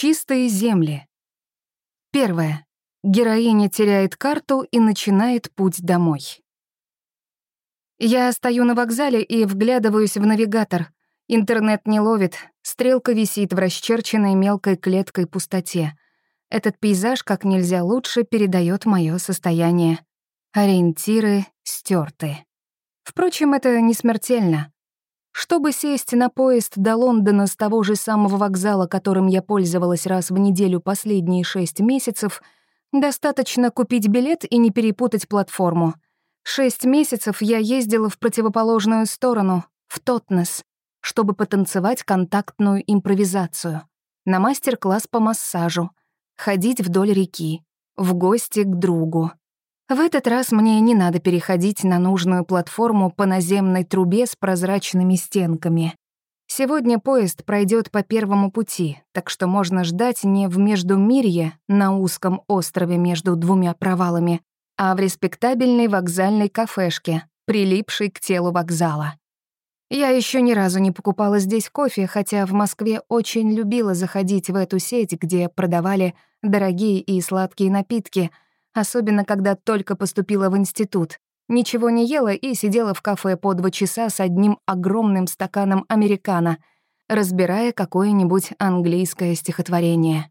Чистые земли. Первое. Героиня теряет карту и начинает путь домой. Я стою на вокзале и вглядываюсь в навигатор. Интернет не ловит, стрелка висит в расчерченной мелкой клеткой пустоте. Этот пейзаж как нельзя лучше передает мое состояние. Ориентиры стерты. Впрочем, это не смертельно. Чтобы сесть на поезд до Лондона с того же самого вокзала, которым я пользовалась раз в неделю последние шесть месяцев, достаточно купить билет и не перепутать платформу. Шесть месяцев я ездила в противоположную сторону, в Тотнес, чтобы потанцевать контактную импровизацию, на мастер-класс по массажу, ходить вдоль реки, в гости к другу, в этот раз мне не надо переходить на нужную платформу по наземной трубе с прозрачными стенками. Сегодня поезд пройдет по первому пути, так что можно ждать не в Междумирье на узком острове между двумя провалами, а в респектабельной вокзальной кафешке, прилипшей к телу вокзала. Я еще ни разу не покупала здесь кофе, хотя в Москве очень любила заходить в эту сеть, где продавали дорогие и сладкие напитки — особенно когда только поступила в институт. Ничего не ела и сидела в кафе по два часа с одним огромным стаканом американо, разбирая какое-нибудь английское стихотворение.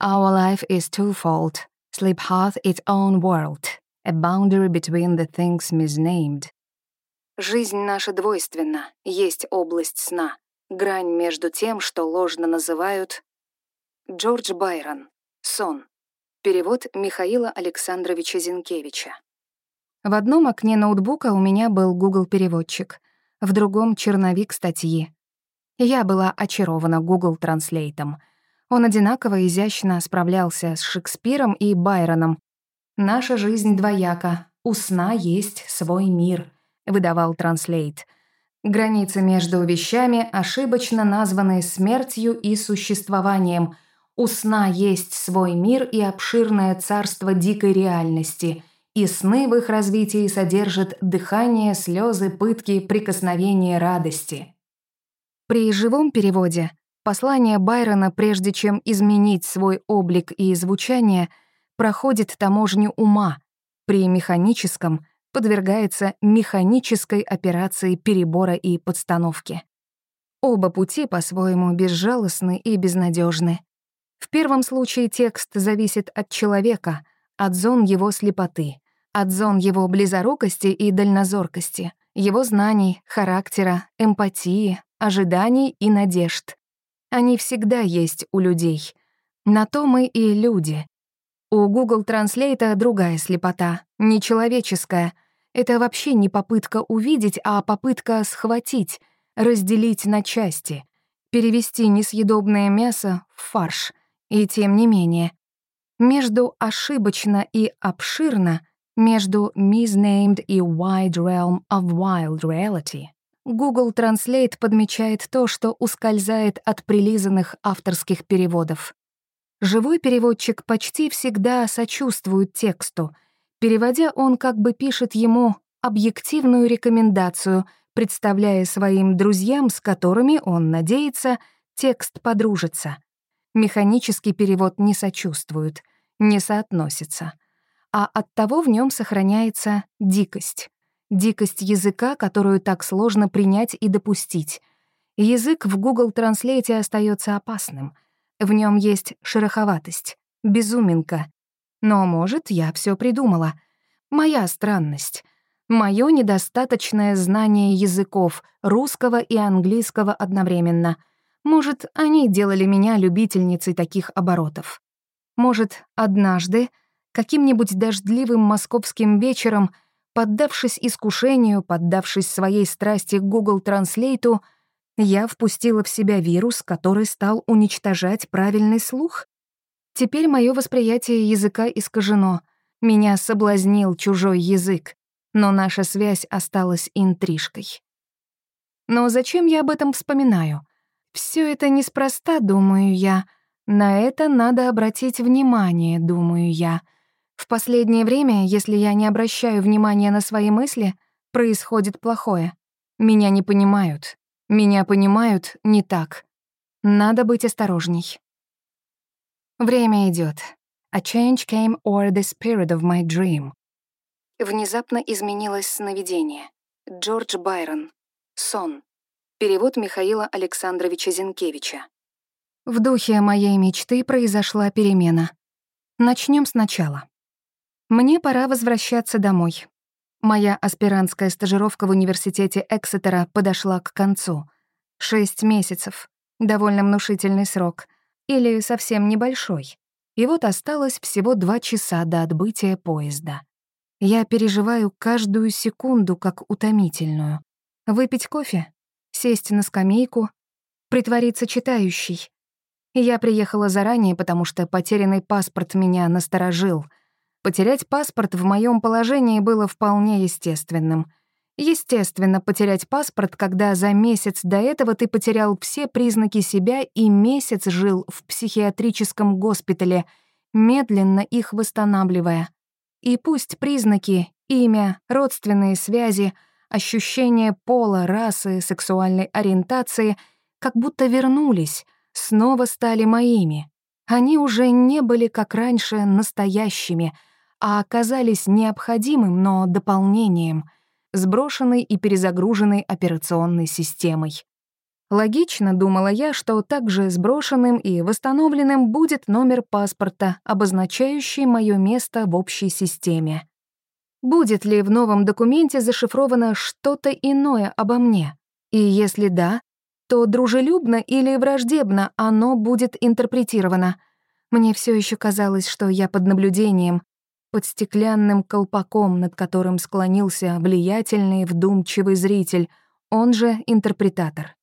Our life is twofold. Sleep hath its own world, a boundary between the things misnamed. Жизнь наша двойственна, есть область сна, грань между тем, что ложно называют... Джордж Байрон. Сон. Перевод Михаила Александровича Зинкевича. В одном окне ноутбука у меня был Google-переводчик, в другом — черновик статьи. Я была очарована Google Транслейтом. Он одинаково изящно справлялся с Шекспиром и Байроном. «Наша жизнь двояка, у сна есть свой мир», — выдавал Транслейт. Границы между вещами, ошибочно названные смертью и существованием — у сна есть свой мир и обширное царство дикой реальности, и сны в их развитии содержат дыхание, слезы, пытки, прикосновения радости. При живом переводе послание Байрона, прежде чем изменить свой облик и звучание, проходит таможню ума, при механическом подвергается механической операции перебора и подстановки. Оба пути по-своему безжалостны и безнадежны. В первом случае текст зависит от человека, от зон его слепоты, от зон его близорукости и дальнозоркости, его знаний, характера, эмпатии, ожиданий и надежд. Они всегда есть у людей. На то мы и люди. У Google Translate другая слепота, нечеловеческая. Это вообще не попытка увидеть, а попытка схватить, разделить на части, перевести несъедобное мясо в фарш, и тем не менее, между ошибочно и обширно, между misnamed и wide realm of wild reality, Google Translate подмечает то, что ускользает от прилизанных авторских переводов. Живой переводчик почти всегда сочувствует тексту. Переводя, он как бы пишет ему объективную рекомендацию, представляя своим друзьям, с которыми он надеется, текст подружится. Механический перевод не сочувствует, не соотносится. А оттого в нем сохраняется дикость. Дикость языка, которую так сложно принять и допустить. Язык в Google Translate остается опасным. В нем есть шероховатость, безуминка. Но, может, я все придумала. Моя странность. Моё недостаточное знание языков, русского и английского одновременно — может, они делали меня любительницей таких оборотов. Может, однажды, каким-нибудь дождливым московским вечером, поддавшись искушению, поддавшись своей страсти к Google Транслейту, я впустила в себя вирус, который стал уничтожать правильный слух? Теперь мое восприятие языка искажено. Меня соблазнил чужой язык, но наша связь осталась интрижкой. Но зачем я об этом вспоминаю? Все это неспроста, думаю я. На это надо обратить внимание, думаю я. В последнее время, если я не обращаю внимания на свои мысли, происходит плохое. Меня не понимают. Меня понимают не так. Надо быть осторожней. Время идет. A change came o'er the spirit of my dream. Внезапно изменилось сновидение. Джордж Байрон. Сон. Перевод Михаила Александровича Зинкевича. В духе моей мечты произошла перемена. Начнем сначала. Мне пора возвращаться домой. Моя аспирантская стажировка в университете Эксетера подошла к концу. Шесть месяцев. Довольно внушительный срок. Или совсем небольшой. И вот осталось всего два часа до отбытия поезда. Я переживаю каждую секунду как утомительную. Выпить кофе? Сесть на скамейку? Притвориться читающей? Я приехала заранее, потому что потерянный паспорт меня насторожил — Потерять паспорт в моем положении было вполне естественным. Естественно, потерять паспорт, когда за месяц до этого ты потерял все признаки себя и месяц жил в психиатрическом госпитале, медленно их восстанавливая. И пусть признаки, имя, родственные связи, ощущение пола, расы, сексуальной ориентации как будто вернулись, снова стали моими. Они уже не были, как раньше, настоящими — а оказались необходимым, но дополнением, сброшенной и перезагруженной операционной системой. Логично, думала я, что также сброшенным и восстановленным будет номер паспорта, обозначающий мое место в общей системе. Будет ли в новом документе зашифровано что-то иное обо мне? И если да, то дружелюбно или враждебно оно будет интерпретировано. Мне все еще казалось, что я под наблюдением, под стеклянным колпаком, над которым склонился влиятельный, вдумчивый зритель, он же интерпретатор.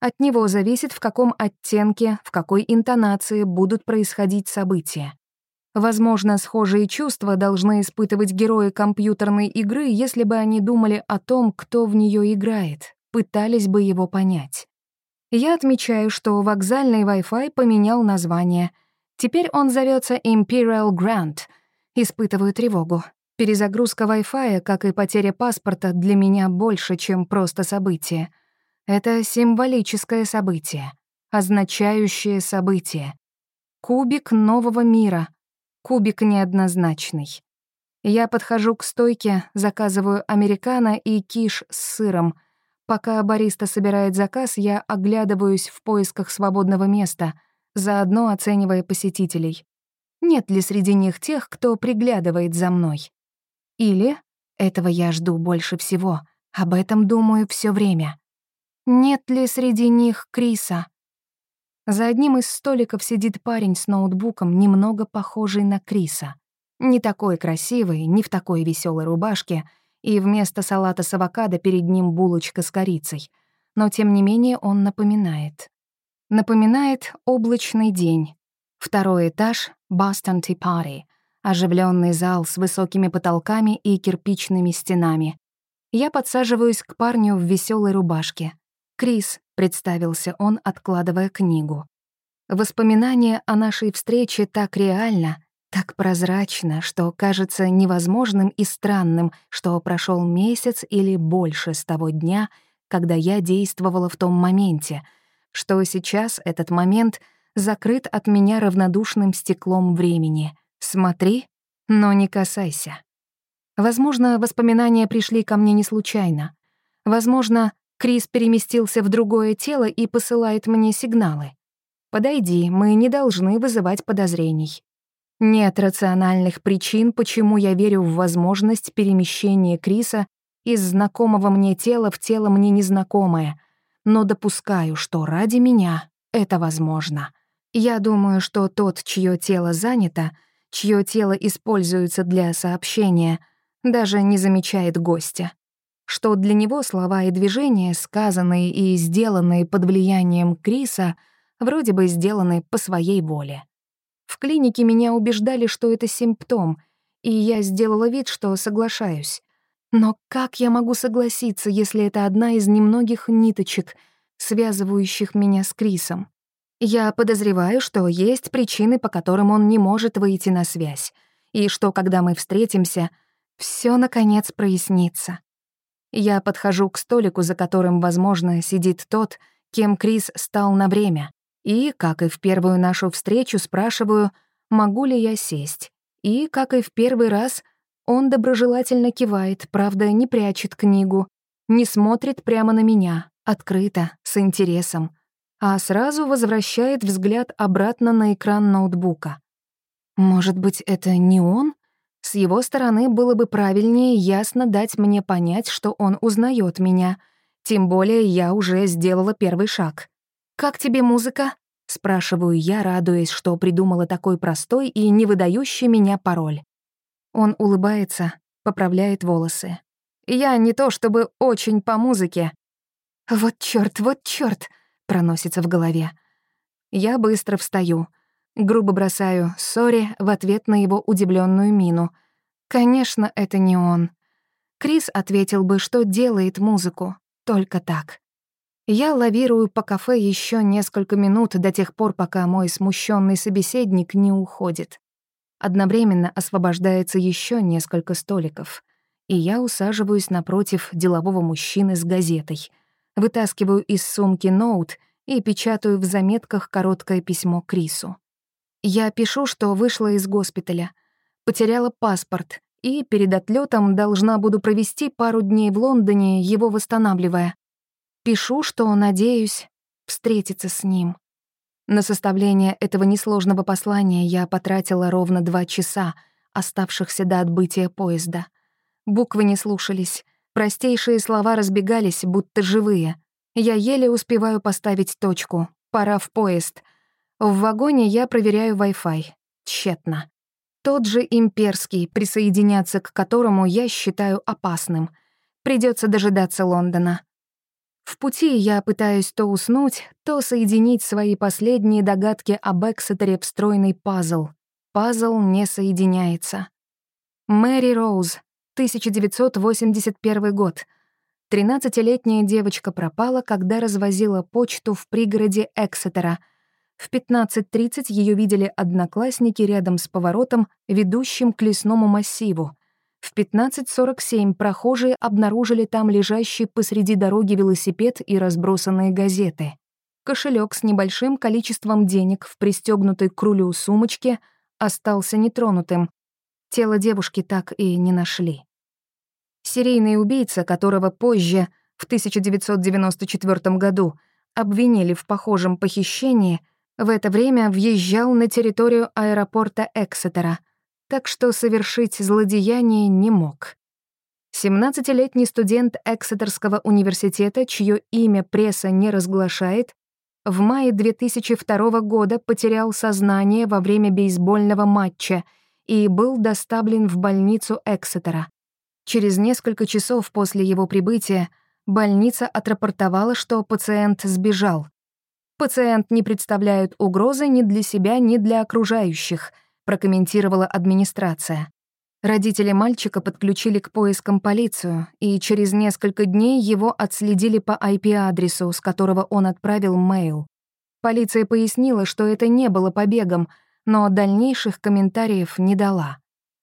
От него зависит, в каком оттенке, в какой интонации будут происходить события. Возможно, схожие чувства должны испытывать герои компьютерной игры, если бы они думали о том, кто в нее играет, пытались бы его понять. Я отмечаю, что вокзальный Wi-Fi поменял название. Теперь он зовется Imperial Grant — Испытываю тревогу. Перезагрузка Wi-Fi, как и потеря паспорта, для меня больше, чем просто событие. Это символическое событие, означающее событие. Кубик нового мира. Кубик неоднозначный. Я подхожу к стойке, заказываю американо и киш с сыром. Пока бариста собирает заказ, я оглядываюсь в поисках свободного места, заодно оценивая посетителей. Нет ли среди них тех, кто приглядывает за мной? Или, этого я жду больше всего, об этом думаю все время, нет ли среди них Криса? За одним из столиков сидит парень с ноутбуком, немного похожий на Криса. Не такой красивый, не в такой веселой рубашке, и вместо салата с авокадо перед ним булочка с корицей. Но тем не менее он напоминает. Напоминает облачный день, Второй этаж — Boston Tea оживленный зал с высокими потолками и кирпичными стенами. Я подсаживаюсь к парню в веселой рубашке. «Крис», — представился он, откладывая книгу. Воспоминание о нашей встрече так реально, так прозрачно, что кажется невозможным и странным, что прошел месяц или больше с того дня, когда я действовала в том моменте, что сейчас этот момент — закрыт от меня равнодушным стеклом времени. Смотри, но не касайся. Возможно, воспоминания пришли ко мне не случайно. Возможно, Крис переместился в другое тело и посылает мне сигналы. Подойди, мы не должны вызывать подозрений. Нет рациональных причин, почему я верю в возможность перемещения Криса из знакомого мне тела в тело мне незнакомое, но допускаю, что ради меня это возможно. Я думаю, что тот, чье тело занято, чье тело используется для сообщения, даже не замечает гостя. Что для него слова и движения, сказанные и сделанные под влиянием Криса, вроде бы сделаны по своей воле. В клинике меня убеждали, что это симптом, и я сделала вид, что соглашаюсь. Но как я могу согласиться, если это одна из немногих ниточек, связывающих меня с Крисом? Я подозреваю, что есть причины, по которым он не может выйти на связь, и что, когда мы встретимся, все наконец прояснится. Я подхожу к столику, за которым, возможно, сидит тот, кем Крис стал на время. И, как и в первую нашу встречу, спрашиваю, могу ли я сесть. И, как и в первый раз, он доброжелательно кивает, правда, не прячет книгу, не смотрит прямо на меня, открыто, с интересом, а сразу возвращает взгляд обратно на экран ноутбука. Может быть, это не он? С его стороны было бы правильнее ясно дать мне понять, что он узнает меня. Тем более я уже сделала первый шаг. «Как тебе музыка?» — спрашиваю я, радуясь, что придумала такой простой и не выдающий меня пароль. Он улыбается, поправляет волосы. Я не то чтобы очень по музыке. «Вот чёрт, вот чёрт!» — проносится в голове. Я быстро встаю. Грубо бросаю «сори» в ответ на его удивленную мину. Конечно, это не он. Крис ответил бы, что делает музыку. Только так. Я лавирую по кафе еще несколько минут до тех пор, пока мой смущенный собеседник не уходит. Одновременно освобождается еще несколько столиков, и я усаживаюсь напротив делового мужчины с газетой, вытаскиваю из сумки ноут и печатаю в заметках короткое письмо Крису. Я пишу, что вышла из госпиталя, потеряла паспорт и перед отлетом должна буду провести пару дней в Лондоне, его восстанавливая. Пишу, что надеюсь встретиться с ним. На составление этого несложного послания я потратила ровно два часа, оставшихся до отбытия поезда. Буквы не слушались, простейшие слова разбегались, будто живые. Я еле успеваю поставить точку. Пора в поезд. В вагоне я проверяю Wi-Fi. Тщетно. Тот же имперский, присоединяться к которому я считаю опасным. Придется дожидаться Лондона. В пути я пытаюсь то уснуть, то соединить свои последние догадки об Эксетере в пазл. Пазл не соединяется. Мэри Роуз, 1981 год. 13-летняя девочка пропала, когда развозила почту в пригороде Эксетера. В 15.30 ее видели одноклассники рядом с поворотом, ведущим к лесному массиву. В 15.47 прохожие обнаружили там лежащий посреди дороги велосипед и разбросанные газеты. Кошелек с небольшим количеством денег в пристегнутой к рулю сумочке остался нетронутым. Тело девушки так и не нашли. Серийный убийца, которого позже, в 1994 году, обвинили в похожем похищении, в это время въезжал на территорию аэропорта Эксетера — так что совершить злодеяние не мог. 17-летний студент Эксетерского университета, чье имя пресса не разглашает, в мае 2002 года потерял сознание во время бейсбольного матча и был доставлен в больницу Эксетера. Через несколько часов после его прибытия больница отрапортовала, что пациент сбежал. Пациент не представляет угрозы ни для себя, ни для окружающих — прокомментировала администрация. Родители мальчика подключили к поискам полицию, и через несколько дней его отследили по IP-адресу, с которого он отправил мейл. Полиция пояснила, что это не было побегом, но дальнейших комментариев не дала.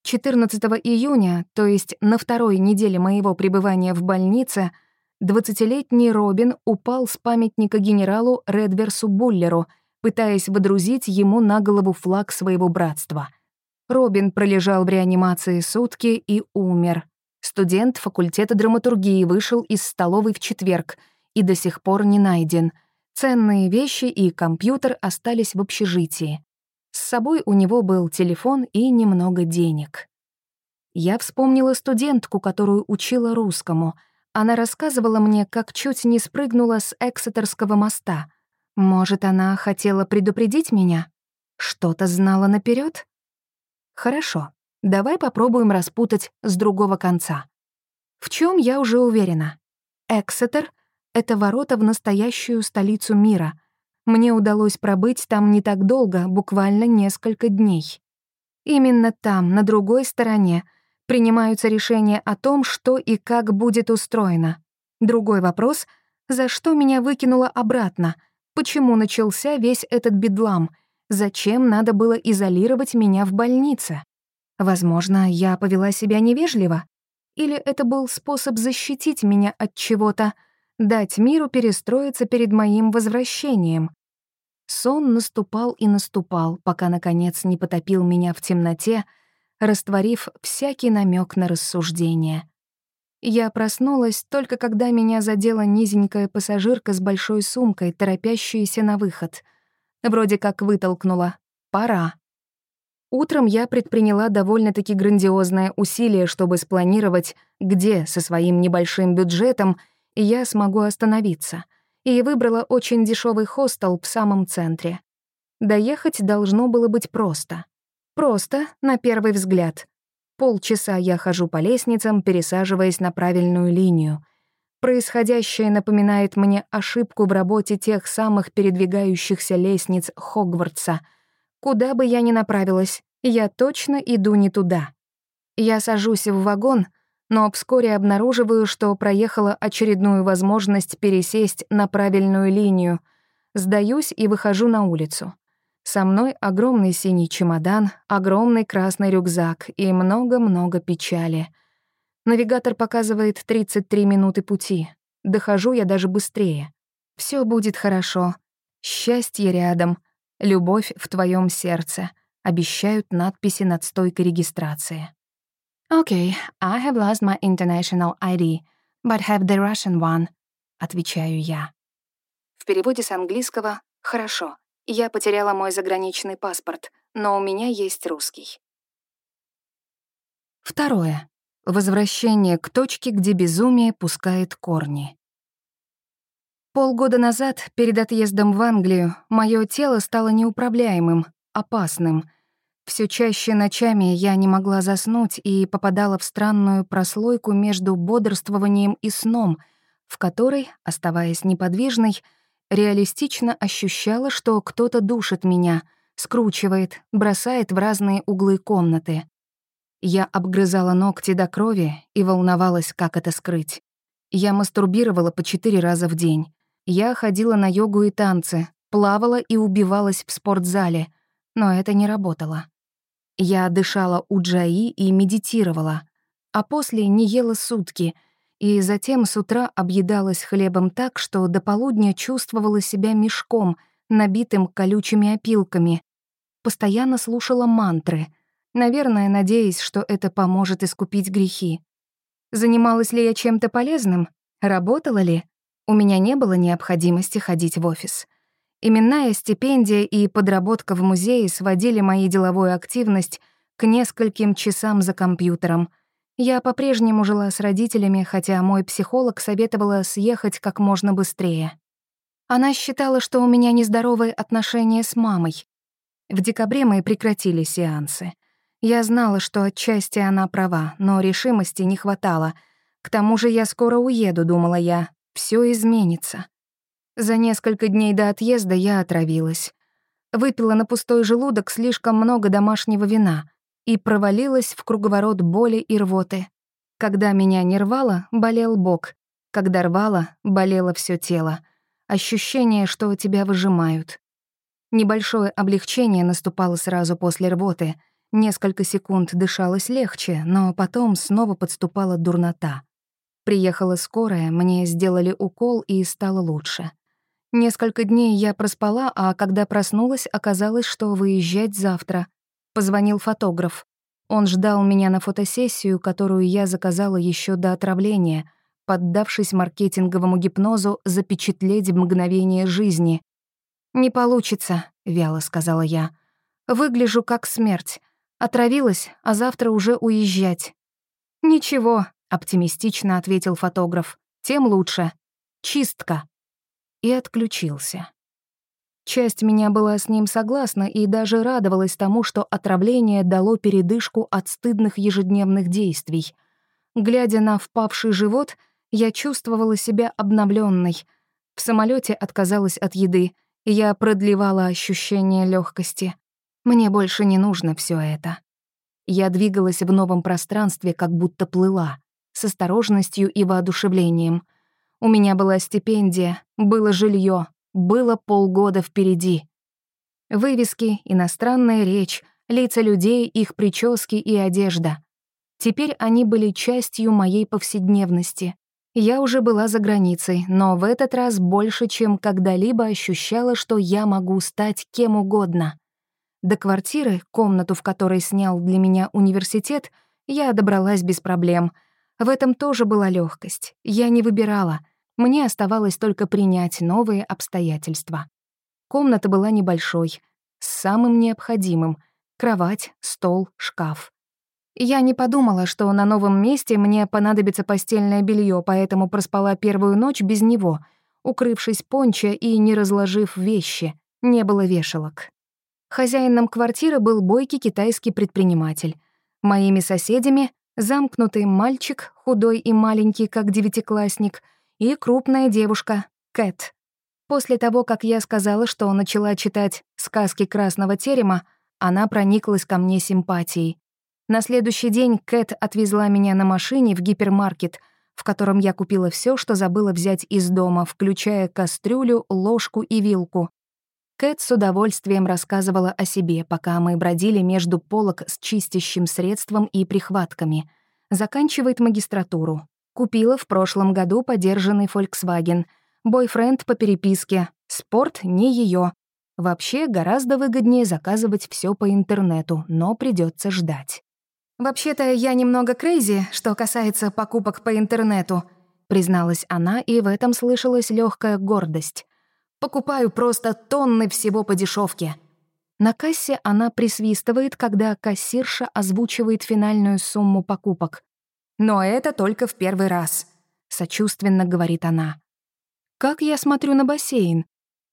14 июня, то есть на второй неделе моего пребывания в больнице, 20-летний Робин упал с памятника генералу Редверсу Буллеру — пытаясь водрузить ему на голову флаг своего братства. Робин пролежал в реанимации сутки и умер. Студент факультета драматургии вышел из столовой в четверг и до сих пор не найден. Ценные вещи и компьютер остались в общежитии. С собой у него был телефон и немного денег. Я вспомнила студентку, которую учила русскому. Она рассказывала мне, как чуть не спрыгнула с Эксетерского моста — может, она хотела предупредить меня? Что-то знала наперед? Хорошо, давай попробуем распутать с другого конца. В чем я уже уверена? Эксетер — это ворота в настоящую столицу мира. Мне удалось пробыть там не так долго, буквально несколько дней. Именно там, на другой стороне, принимаются решения о том, что и как будет устроено. Другой вопрос — за что меня выкинуло обратно — Почему начался весь этот бедлам? Зачем надо было изолировать меня в больнице? Возможно, я повела себя невежливо? Или это был способ защитить меня от чего-то, дать миру перестроиться перед моим возвращением? Сон наступал и наступал, пока, наконец, не потопил меня в темноте, растворив всякий намек на рассуждение. Я проснулась только когда меня задела низенькая пассажирка с большой сумкой, торопящаяся на выход. Вроде как вытолкнула. «Пора». Утром я предприняла довольно-таки грандиозное усилие, чтобы спланировать, где со своим небольшим бюджетом я смогу остановиться, и выбрала очень дешевый хостел в самом центре. Доехать должно было быть просто. Просто, на первый взгляд. Полчаса я хожу по лестницам, пересаживаясь на правильную линию. Происходящее напоминает мне ошибку в работе тех самых передвигающихся лестниц Хогвартса — Куда бы я ни направилась, я точно иду не туда. Я сажусь в вагон, но вскоре обнаруживаю, что проехала очередную возможность пересесть на правильную линию. Сдаюсь и выхожу на улицу. Со мной огромный синий чемодан, огромный красный рюкзак и много-много печали. Навигатор показывает 33 минуты пути. Дохожу я даже быстрее. Все будет хорошо. Счастье рядом — «Любовь в твоем сердце», обещают надписи над стойкой регистрации. «Okay, I have lost my international ID, but have the Russian one», — отвечаю я. В переводе с английского «хорошо». Я потеряла мой заграничный паспорт, но у меня есть русский. Второе. Возвращение к точке, где безумие пускает корни. Полгода назад, перед отъездом в Англию, мое тело стало неуправляемым, опасным. Все чаще ночами я не могла заснуть и попадала в странную прослойку между бодрствованием и сном, в которой, оставаясь неподвижной, реалистично ощущала, что кто-то душит меня, скручивает, бросает в разные углы комнаты. Я обгрызала ногти до крови и волновалась, как это скрыть. Я мастурбировала по четыре раза в день. Я ходила на йогу и танцы, плавала и убивалась в спортзале, но это не работало. Я дышала у Джаи и медитировала, а после не ела сутки, и затем с утра объедалась хлебом так, что до полудня чувствовала себя мешком, набитым колючими опилками. Постоянно слушала мантры, наверное, надеясь, что это поможет искупить грехи. Занималась ли я чем-то полезным? Работала ли? У меня не было необходимости ходить в офис. Именная стипендия и подработка в музее сводили мою деловую активность к нескольким часам за компьютером. Я по-прежнему жила с родителями, хотя мой психолог советовала съехать как можно быстрее. Она считала, что у меня нездоровые отношения с мамой. В декабре мы прекратили сеансы. Я знала, что отчасти она права, но решимости не хватало. К тому же я скоро уеду, думала я, все изменится. За несколько дней до отъезда я отравилась. Выпила на пустой желудок слишком много домашнего вина и провалилась в круговорот боли и рвоты. Когда меня не рвало, болел бок. Когда рвало, болело все тело. Ощущение, что тебя выжимают. Небольшое облегчение наступало сразу после рвоты. Несколько секунд дышалось легче, но потом снова подступала дурнота. Приехала скорая, мне сделали укол и стало лучше. Несколько дней я проспала, а когда проснулась, оказалось, что выезжать завтра. Позвонил фотограф. Он ждал меня на фотосессию, которую я заказала еще до отравления, поддавшись маркетинговому гипнозу запечатлеть мгновение жизни. «Не получится», — вяло сказала я. «Выгляжу как смерть. Отравилась, а завтра уже уезжать». «Ничего, оптимистично ответил фотограф. Тем лучше. Чистка. И отключился. Часть меня была с ним согласна и даже радовалась тому, что отравление дало передышку от стыдных ежедневных действий. Глядя на впавший живот, я чувствовала себя обновленной. В самолете отказалась от еды, я продлевала ощущение легкости. Мне больше не нужно все это. Я двигалась в новом пространстве, как будто плыла с осторожностью и воодушевлением. У меня была стипендия, было жилье, было полгода впереди. Вывески, иностранная речь, лица людей, их прически и одежда. Теперь они были частью моей повседневности. Я уже была за границей, но в этот раз больше, чем когда-либо ощущала, что я могу стать кем угодно. До квартиры, комнату, в которой снял для меня университет, я добралась без проблем. В этом тоже была легкость. Я не выбирала. Мне оставалось только принять новые обстоятельства. Комната была небольшой, с самым необходимым — кровать, стол, шкаф. Я не подумала, что на новом месте мне понадобится постельное белье, поэтому проспала первую ночь без него, укрывшись пончо и не разложив вещи. Не было вешалок. Хозяином квартиры был бойкий китайский предприниматель. Моими соседями — замкнутый мальчик, худой и маленький, как девятиклассник, и крупная девушка, Кэт. После того, как я сказала, что начала читать «Сказки красного терема», она прониклась ко мне симпатией. На следующий день Кэт отвезла меня на машине в гипермаркет, в котором я купила все, что забыла взять из дома, включая кастрюлю, ложку и вилку. Кэт с удовольствием рассказывала о себе, пока мы бродили между полок с чистящим средством и прихватками. Заканчивает магистратуру. Купила в прошлом году подержанный Volkswagen. Бойфренд по переписке. Спорт не ее. Вообще гораздо выгоднее заказывать все по интернету, но придется ждать. «Вообще-то я немного крейзи, что касается покупок по интернету», призналась она, и в этом слышалась легкая гордость. «Покупаю просто тонны всего по дешевке. На кассе она присвистывает, когда кассирша озвучивает финальную сумму покупок. «Но это только в первый раз», — сочувственно говорит она. «Как я смотрю на бассейн?»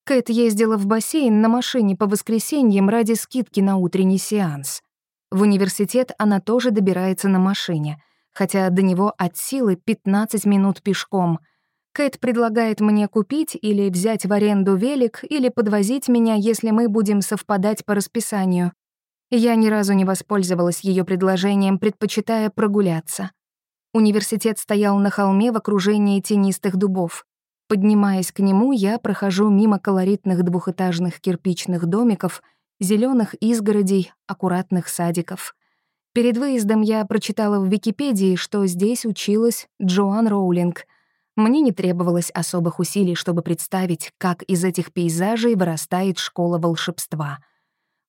Кэт ездила в бассейн на машине по воскресеньям ради скидки на утренний сеанс. В университет она тоже добирается на машине, хотя до него от силы 15 минут пешком. Кэт предлагает мне купить или взять в аренду велик или подвозить меня, если мы будем совпадать по расписанию. Я ни разу не воспользовалась ее предложением, предпочитая прогуляться. Университет стоял на холме в окружении тенистых дубов. Поднимаясь к нему, я прохожу мимо колоритных двухэтажных кирпичных домиков — зеленых изгородей, аккуратных садиков. Перед выездом я прочитала в Википедии, что здесь училась Джоан Роулинг. Мне не требовалось особых усилий, чтобы представить, как из этих пейзажей вырастает школа волшебства.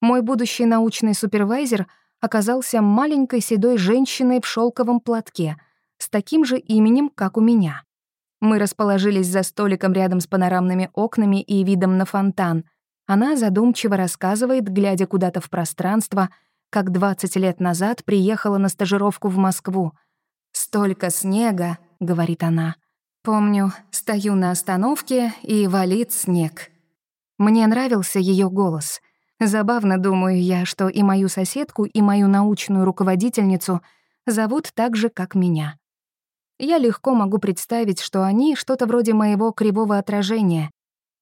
Мой будущий научный супервайзер оказался маленькой седой женщиной в шелковом платке, с таким же именем, как у меня. Мы расположились за столиком рядом с панорамными окнами и видом на фонтан — она задумчиво рассказывает, глядя куда-то в пространство, как 20 лет назад приехала на стажировку в Москву. «Столько снега», — говорит она. «Помню, стою на остановке, и валит снег». Мне нравился ее голос. Забавно думаю я, что и мою соседку, и мою научную руководительницу зовут так же, как меня. Я легко могу представить, что они что-то вроде моего кривого отражения,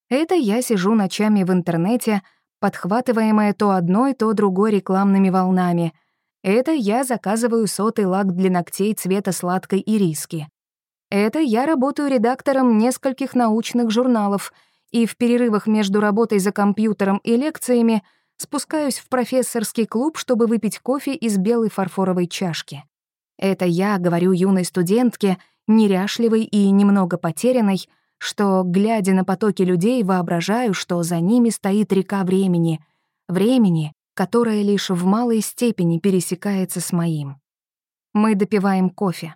это я сижу ночами в интернете, подхватываемая то одной, то другой рекламными волнами. Это я заказываю сотый лак для ногтей цвета сладкой ириски. Это я работаю редактором нескольких научных журналов и в перерывах между работой за компьютером и лекциями спускаюсь в профессорский клуб, чтобы выпить кофе из белой фарфоровой чашки. Это я говорю юной студентке, неряшливой и немного потерянной, что, глядя на потоки людей, воображаю, что за ними стоит река времени, времени, которое лишь в малой степени пересекается с моим. Мы допиваем кофе.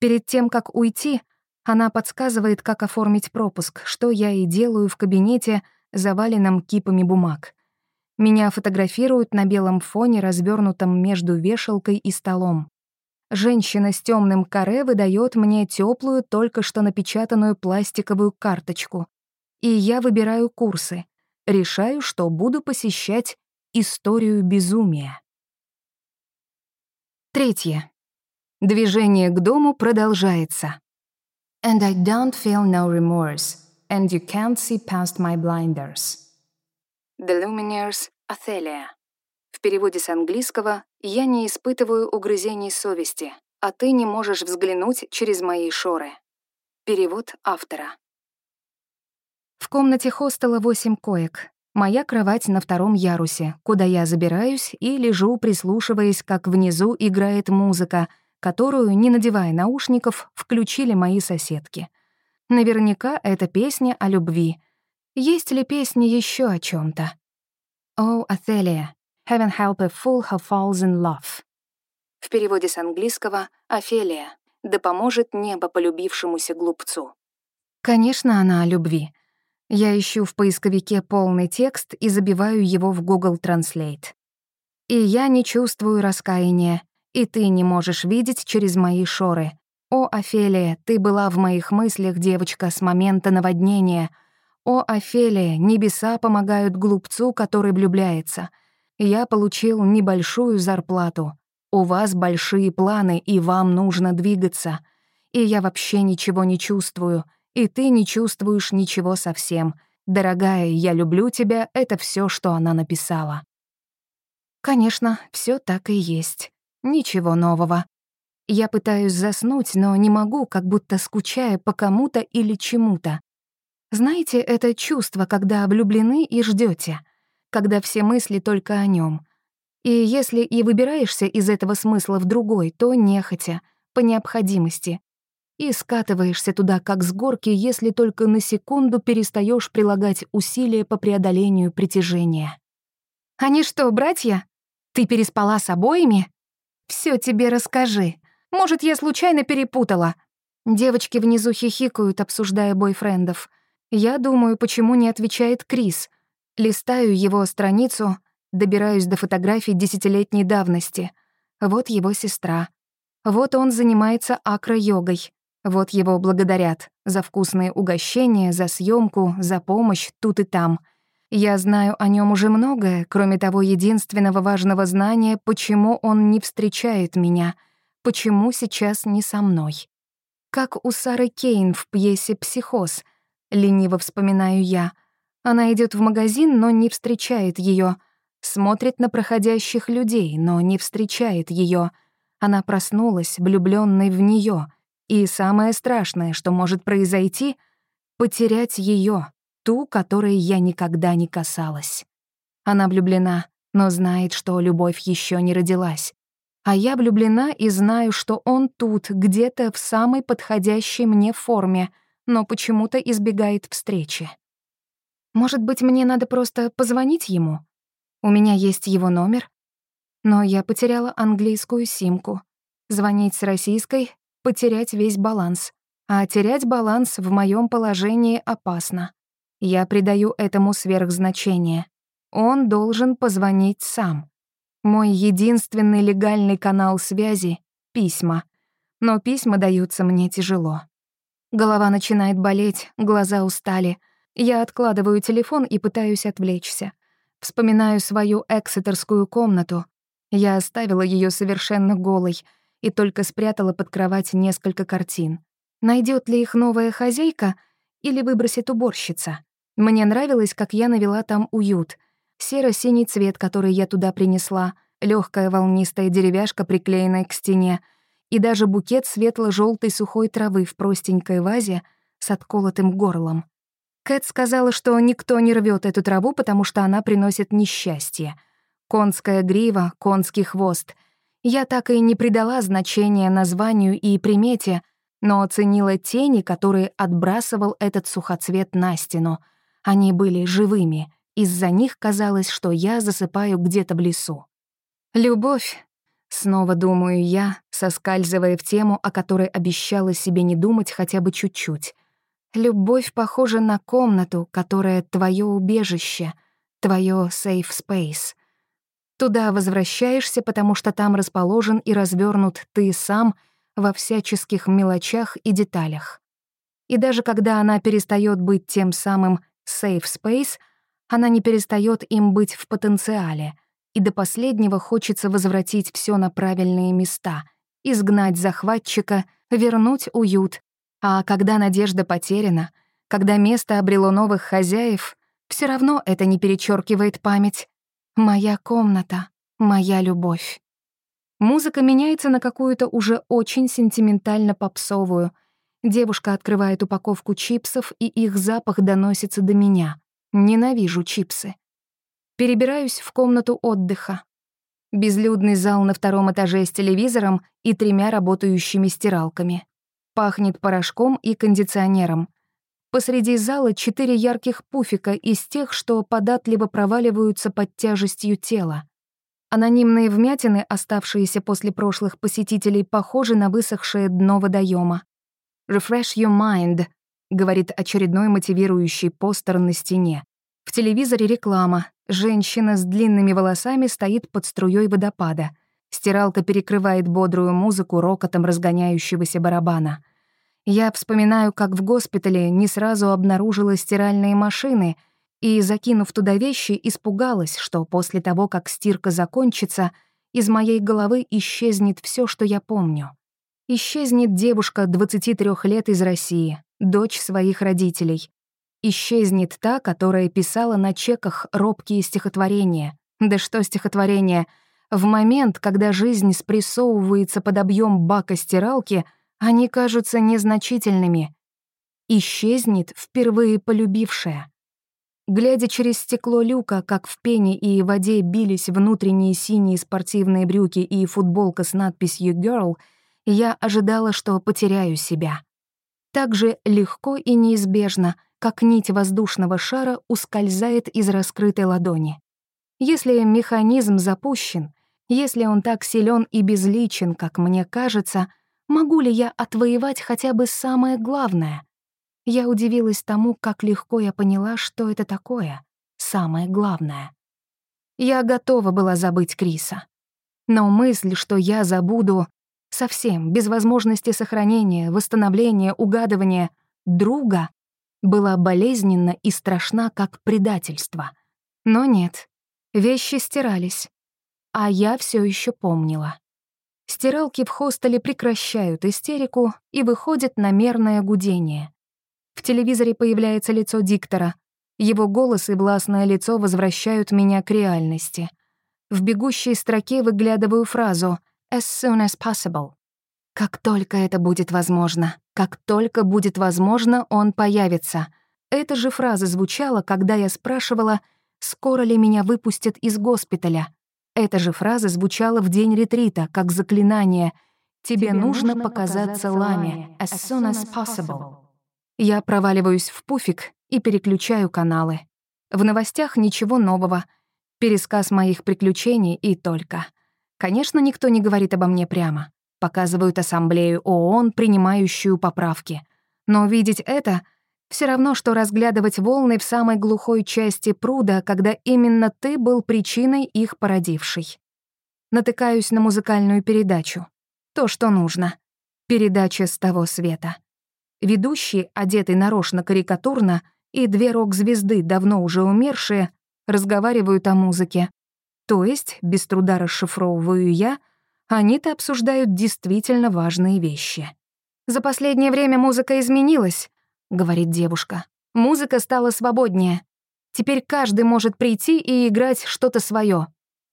Перед тем, как уйти, она подсказывает, как оформить пропуск, что я и делаю в кабинете, заваленном кипами бумаг. Меня фотографируют на белом фоне, развернутом между вешалкой и столом. Женщина с темным каре выдает мне теплую, только что напечатанную пластиковую карточку. И я выбираю курсы. Решаю, что буду посещать историю безумия. Третье. Движение к дому продолжается. And I don't feel no remorse, and you can't see past my blinders. The Lumineers, Athelia. В переводе с английского «Я не испытываю угрызений совести, а ты не можешь взглянуть через мои шоры». Перевод автора. В комнате хостела восемь коек. Моя кровать на втором ярусе, куда я забираюсь и лежу, прислушиваясь, как внизу играет музыка, которую, не надевая наушников, включили мои соседки. Наверняка это песня о любви. Есть ли песни еще о чем то «Oh, Athelia, heaven help a fool who falls in love». В переводе с английского «Офелия», «Да поможет небо полюбившемуся глупцу». Конечно, она о любви. Я ищу в поисковике полный текст и забиваю его в Google Translate. И я не чувствую раскаяния, и ты не можешь видеть через мои шоры. О, Офелия, ты была в моих мыслях, девочка, с момента наводнения. О, Офелия, небеса помогают глупцу, который влюбляется. Я получил небольшую зарплату. У вас большие планы, и вам нужно двигаться. И я вообще ничего не чувствую — и ты не чувствуешь ничего совсем. Дорогая, я люблю тебя — это все, что она написала. Конечно, все так и есть. Ничего нового. Я пытаюсь заснуть, но не могу, как будто скучая по кому-то или чему-то. Знаете, это чувство, когда влюблены и ждете, когда все мысли только о нем. И если и выбираешься из этого смысла в другой, то нехотя, по необходимости, и скатываешься туда, как с горки, если только на секунду перестаешь прилагать усилия по преодолению притяжения. «Они что, братья? Ты переспала с обоими? Все тебе расскажи. Может, я случайно перепутала?» Девочки внизу хихикают, обсуждая бойфрендов. Я думаю, почему не отвечает Крис. Листаю его страницу, добираюсь до фотографий десятилетней давности. Вот его сестра. Вот он занимается акро-йогой. Вот его благодарят за вкусные угощения, за съемку, за помощь тут и там. Я знаю о нем уже многое, кроме того единственного важного знания, почему он не встречает меня, почему сейчас не со мной. Как у Сары Кейн в пьесе «Психоз», лениво вспоминаю я. Она идет в магазин, но не встречает ее, смотрит на проходящих людей, но не встречает ее. Она проснулась, влюбленной в нее — и самое страшное, что может произойти — потерять ее, ту, которой я никогда не касалась. Она влюблена, но знает, что любовь еще не родилась. А я влюблена и знаю, что он тут, где-то в самой подходящей мне форме, но почему-то избегает встречи. Может быть, мне надо просто позвонить ему? У меня есть его номер. Но я потеряла английскую симку. Звонить с российской потерять весь баланс. А терять баланс в моем положении опасно. Я придаю этому сверхзначение. Он должен позвонить сам. Мой единственный легальный канал связи — письма. Но письма даются мне тяжело. Голова начинает болеть, глаза устали. Я откладываю телефон и пытаюсь отвлечься. Вспоминаю свою эксетерскую комнату. Я оставила ее совершенно голой — и только спрятала под кровать несколько картин. Найдет ли их новая хозяйка или выбросит уборщица? Мне нравилось, как я навела там уют. Серо-синий цвет, который я туда принесла, легкая волнистая деревяшка, приклеенная к стене, и даже букет светло желтой сухой травы в простенькой вазе с отколотым горлом. Кэт сказала, что никто не рвет эту траву, потому что она приносит несчастье. Конская грива, конский хвост — я так и не придала значения названию и примете, но оценила тени, которые отбрасывал этот сухоцвет на стену. Они были живыми, из-за них казалось, что я засыпаю где-то в лесу. «Любовь», — снова думаю я, соскальзывая в тему, о которой обещала себе не думать хотя бы чуть-чуть. «Любовь похожа на комнату, которая твое убежище, твое safe space. Туда возвращаешься, потому что там расположен и развернут ты сам во всяческих мелочах и деталях. И даже когда она перестает быть тем самым safe space, она не перестает им быть в потенциале, и до последнего хочется возвратить все на правильные места, изгнать захватчика, вернуть уют. А когда надежда потеряна, когда место обрело новых хозяев, все равно это не перечеркивает память. Моя комната, моя любовь. Музыка меняется на какую-то уже очень сентиментально-попсовую. Девушка открывает упаковку чипсов, и их запах доносится до меня. Ненавижу чипсы. Перебираюсь в комнату отдыха. Безлюдный зал на втором этаже с телевизором и тремя работающими стиралками. Пахнет порошком и кондиционером. Посреди зала четыре ярких пуфика из тех, что податливо проваливаются под тяжестью тела. Анонимные вмятины, оставшиеся после прошлых посетителей, похожи на высохшее дно водоема. «Refresh your mind», — говорит очередной мотивирующий постер на стене. В телевизоре реклама. Женщина с длинными волосами стоит под струей водопада. Стиралка перекрывает бодрую музыку рокотом разгоняющегося барабана. Я вспоминаю, как в госпитале не сразу обнаружила стиральные машины и, закинув туда вещи, испугалась, что после того, как стирка закончится, из моей головы исчезнет все, что я помню. Исчезнет девушка 23 лет из России, дочь своих родителей, Исчезнет та, которая писала на чеках робкие стихотворения. Да что стихотворения? В момент, когда жизнь спрессовывается под объем бака стиралки, они кажутся незначительными. Исчезнет впервые полюбившая. Глядя через стекло люка, как в пене и воде бились внутренние синие спортивные брюки и футболка с надписью «Girl», я ожидала, что потеряю себя. Так же легко и неизбежно — как нить воздушного шара ускользает из раскрытой ладони. Если механизм запущен, если он так силен и безличен, как мне кажется, могу ли я отвоевать хотя бы самое главное? Я удивилась тому, как легко я поняла, что это такое самое главное. Я готова была забыть Криса. Но мысль, что я забуду совсем, без возможности сохранения, восстановления, угадывания, друга, была болезненна и страшна, как предательство. Но нет, вещи стирались, а я все еще помнила. Стиралки в хостеле прекращают истерику и выходят на мерное гудение. В телевизоре появляется лицо диктора. Его голос и властное лицо возвращают меня к реальности. В бегущей строке выглядываю фразу «as soon as possible». Как только это будет возможно, как только будет возможно, он появится. Эта же фраза звучала, когда я спрашивала, скоро ли меня выпустят из госпиталя. Эта же фраза звучала в день ретрита, как заклинание «Тебе, Тебе нужно, нужно показаться ламе, as soon as possible». Я проваливаюсь в пуфик и переключаю каналы. В новостях ничего нового. Пересказ моих приключений и только. Конечно, никто не говорит обо мне прямо показывают ассамблею ООН, принимающую поправки. Но видеть это все равно, что разглядывать волны в самой глухой части пруда, когда именно ты был причиной их породившей. Натыкаюсь на музыкальную передачу. То, что нужно. Передача с того света. Ведущий, одетый нарочно карикатурно, и две рок-звезды, давно уже умершие, разговаривают о музыке. То есть, без труда расшифровываю я, они-то обсуждают действительно важные вещи. «За последнее время музыка изменилась», — говорит девушка. «Музыка стала свободнее. Теперь каждый может прийти и играть что-то свое.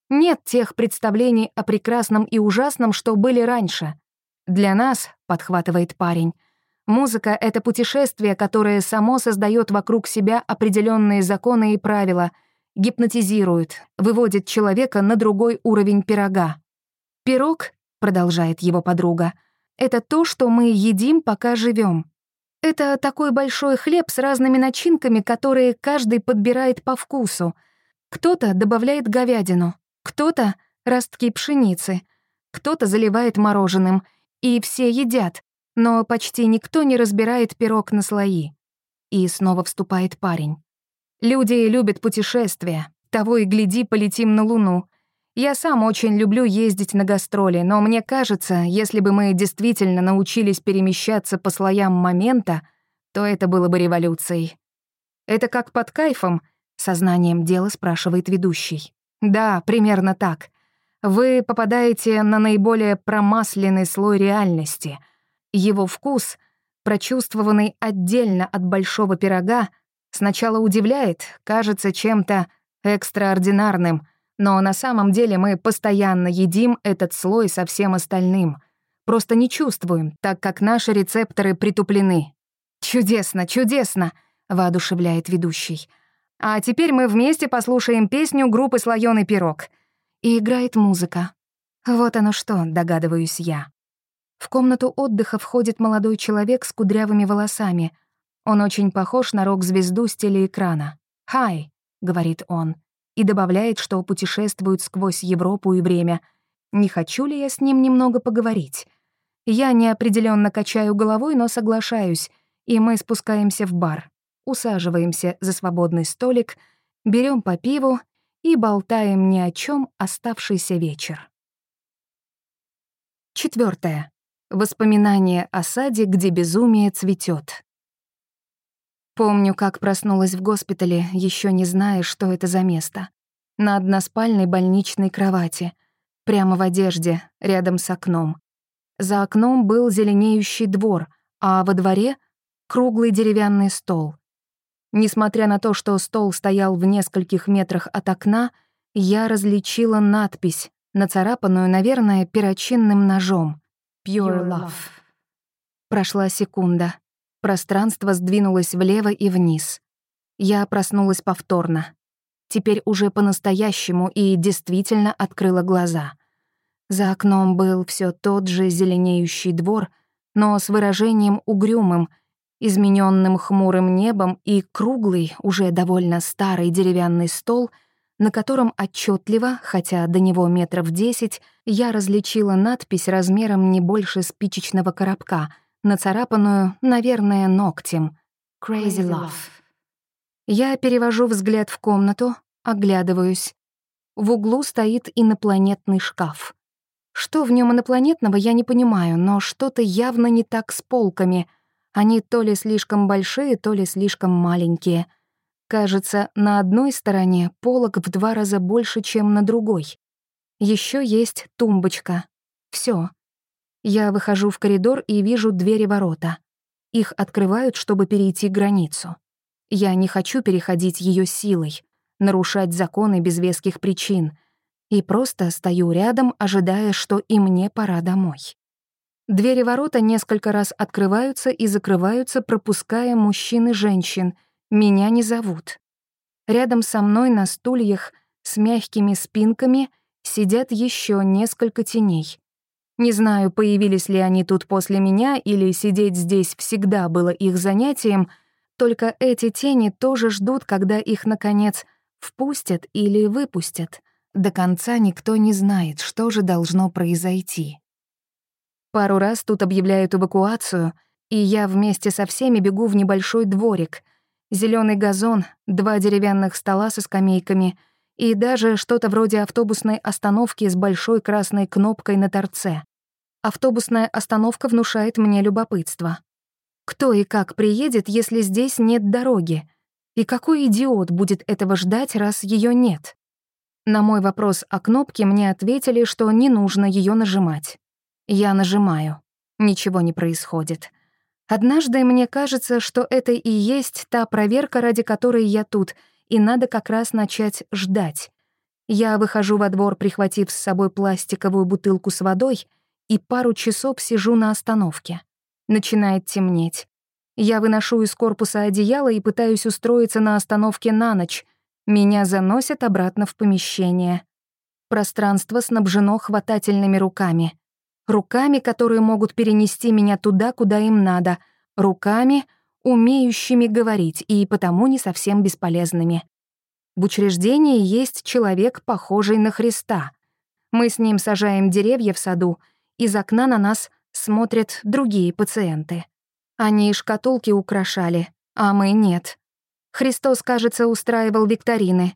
Нет тех представлений о прекрасном и ужасном, что были раньше. Для нас, — подхватывает парень, — музыка — это путешествие, которое само создает вокруг себя определенные законы и правила, гипнотизирует, выводит человека на другой уровень пирога. «Пирог», — продолжает его подруга, — «это то, что мы едим, пока живем. Это такой большой хлеб с разными начинками, которые каждый подбирает по вкусу. Кто-то добавляет говядину, кто-то — ростки пшеницы, кто-то заливает мороженым, и все едят, но почти никто не разбирает пирог на слои. И снова вступает парень. Люди любят путешествия, того и гляди, полетим на Луну. Я сам очень люблю ездить на гастроли, но мне кажется, если бы мы действительно научились перемещаться по слоям момента, то это было бы революцией. «Это как под кайфом?» — сознанием дела спрашивает ведущий. «Да, примерно так. Вы попадаете на наиболее промасленный слой реальности. Его вкус, прочувствованный отдельно от большого пирога, сначала удивляет, кажется чем-то экстраординарным — но на самом деле мы постоянно едим этот слой со всем остальным. Просто не чувствуем, так как наши рецепторы притуплены. «Чудесно, чудесно!» — воодушевляет ведущий. «А теперь мы вместе послушаем песню группы «Слоёный пирог». и играет музыка. Вот оно что, догадываюсь я. В комнату отдыха входит молодой человек с кудрявыми волосами. Он очень похож на рок-звезду с телеэкрана. «Хай», — говорит он, и добавляет, что путешествует сквозь Европу и время. Не хочу ли я с ним немного поговорить? Я неопределенно качаю головой, но соглашаюсь, и мы спускаемся в бар, усаживаемся за свободный столик, берем по пиву и болтаем ни о чем оставшийся вечер. Четвертое. Воспоминание о саде, где безумие цветет. Помню, как проснулась в госпитале, еще не зная, что это за место. На односпальной больничной кровати, прямо в одежде, рядом с окном. За окном был зеленеющий двор, а во дворе — круглый деревянный стол. Несмотря на то, что стол стоял в нескольких метрах от окна, я различила надпись, нацарапанную, наверное, перочинным ножом. «Pure Love». Прошла секунда. Пространство сдвинулось влево и вниз. Я проснулась повторно. Теперь уже по-настоящему и действительно открыла глаза — за окном был все тот же зеленеющий двор, но с выражением угрюмым, измененным хмурым небом и круглый, уже довольно старый деревянный стол, на котором отчетливо, хотя до него метров десять, я различила надпись размером не больше спичечного коробка, нацарапанную, наверное, ногтем. «Crazy Love». Я перевожу взгляд в комнату, оглядываюсь. В углу стоит инопланетный шкаф. Что в нем инопланетного, я не понимаю, но что-то явно не так с полками. Они то ли слишком большие, то ли слишком маленькие. Кажется, на одной стороне полок в два раза больше, чем на другой. Еще есть тумбочка. Все. Я выхожу в коридор и вижу двери ворота. Их открывают, чтобы перейти границу. Я не хочу переходить ее силой, нарушать законы без веских причин — и просто стою рядом, ожидая, что и мне пора домой. Двери ворота несколько раз открываются и закрываются, пропуская мужчин и женщин. Меня не зовут. Рядом со мной на стульях с мягкими спинками сидят еще несколько теней. Не знаю, появились ли они тут после меня или сидеть здесь всегда было их занятием, только эти тени тоже ждут, когда их, наконец, впустят или выпустят. До конца никто не знает, что же должно произойти. Пару раз тут объявляют эвакуацию, и я вместе со всеми бегу в небольшой дворик. Зеленый газон, два деревянных стола со скамейками и даже что-то вроде автобусной остановки с большой красной кнопкой на торце. Автобусная остановка внушает мне любопытство. Кто и как приедет, если здесь нет дороги? И какой идиот будет этого ждать, раз ее нет? На мой вопрос о кнопке мне ответили, что не нужно ее нажимать. Я нажимаю. Ничего не происходит. Однажды мне кажется, что это и есть та проверка, ради которой я тут, и надо как раз начать ждать. Я выхожу во двор, прихватив с собой пластиковую бутылку с водой, и пару часов сижу на остановке. Начинает темнеть. Я выношу из корпуса одеяло и пытаюсь устроиться на остановке на ночь, меня заносят обратно в помещение. Пространство снабжено хватательными руками. Руками, которые могут перенести меня туда, куда им надо. Руками, умеющими говорить и потому не совсем бесполезными. В учреждении есть человек, похожий на Христа. Мы с ним сажаем деревья в саду, из окна на нас смотрят другие пациенты. Они шкатулки украшали, а мы нет. Христос, кажется, устраивал викторины.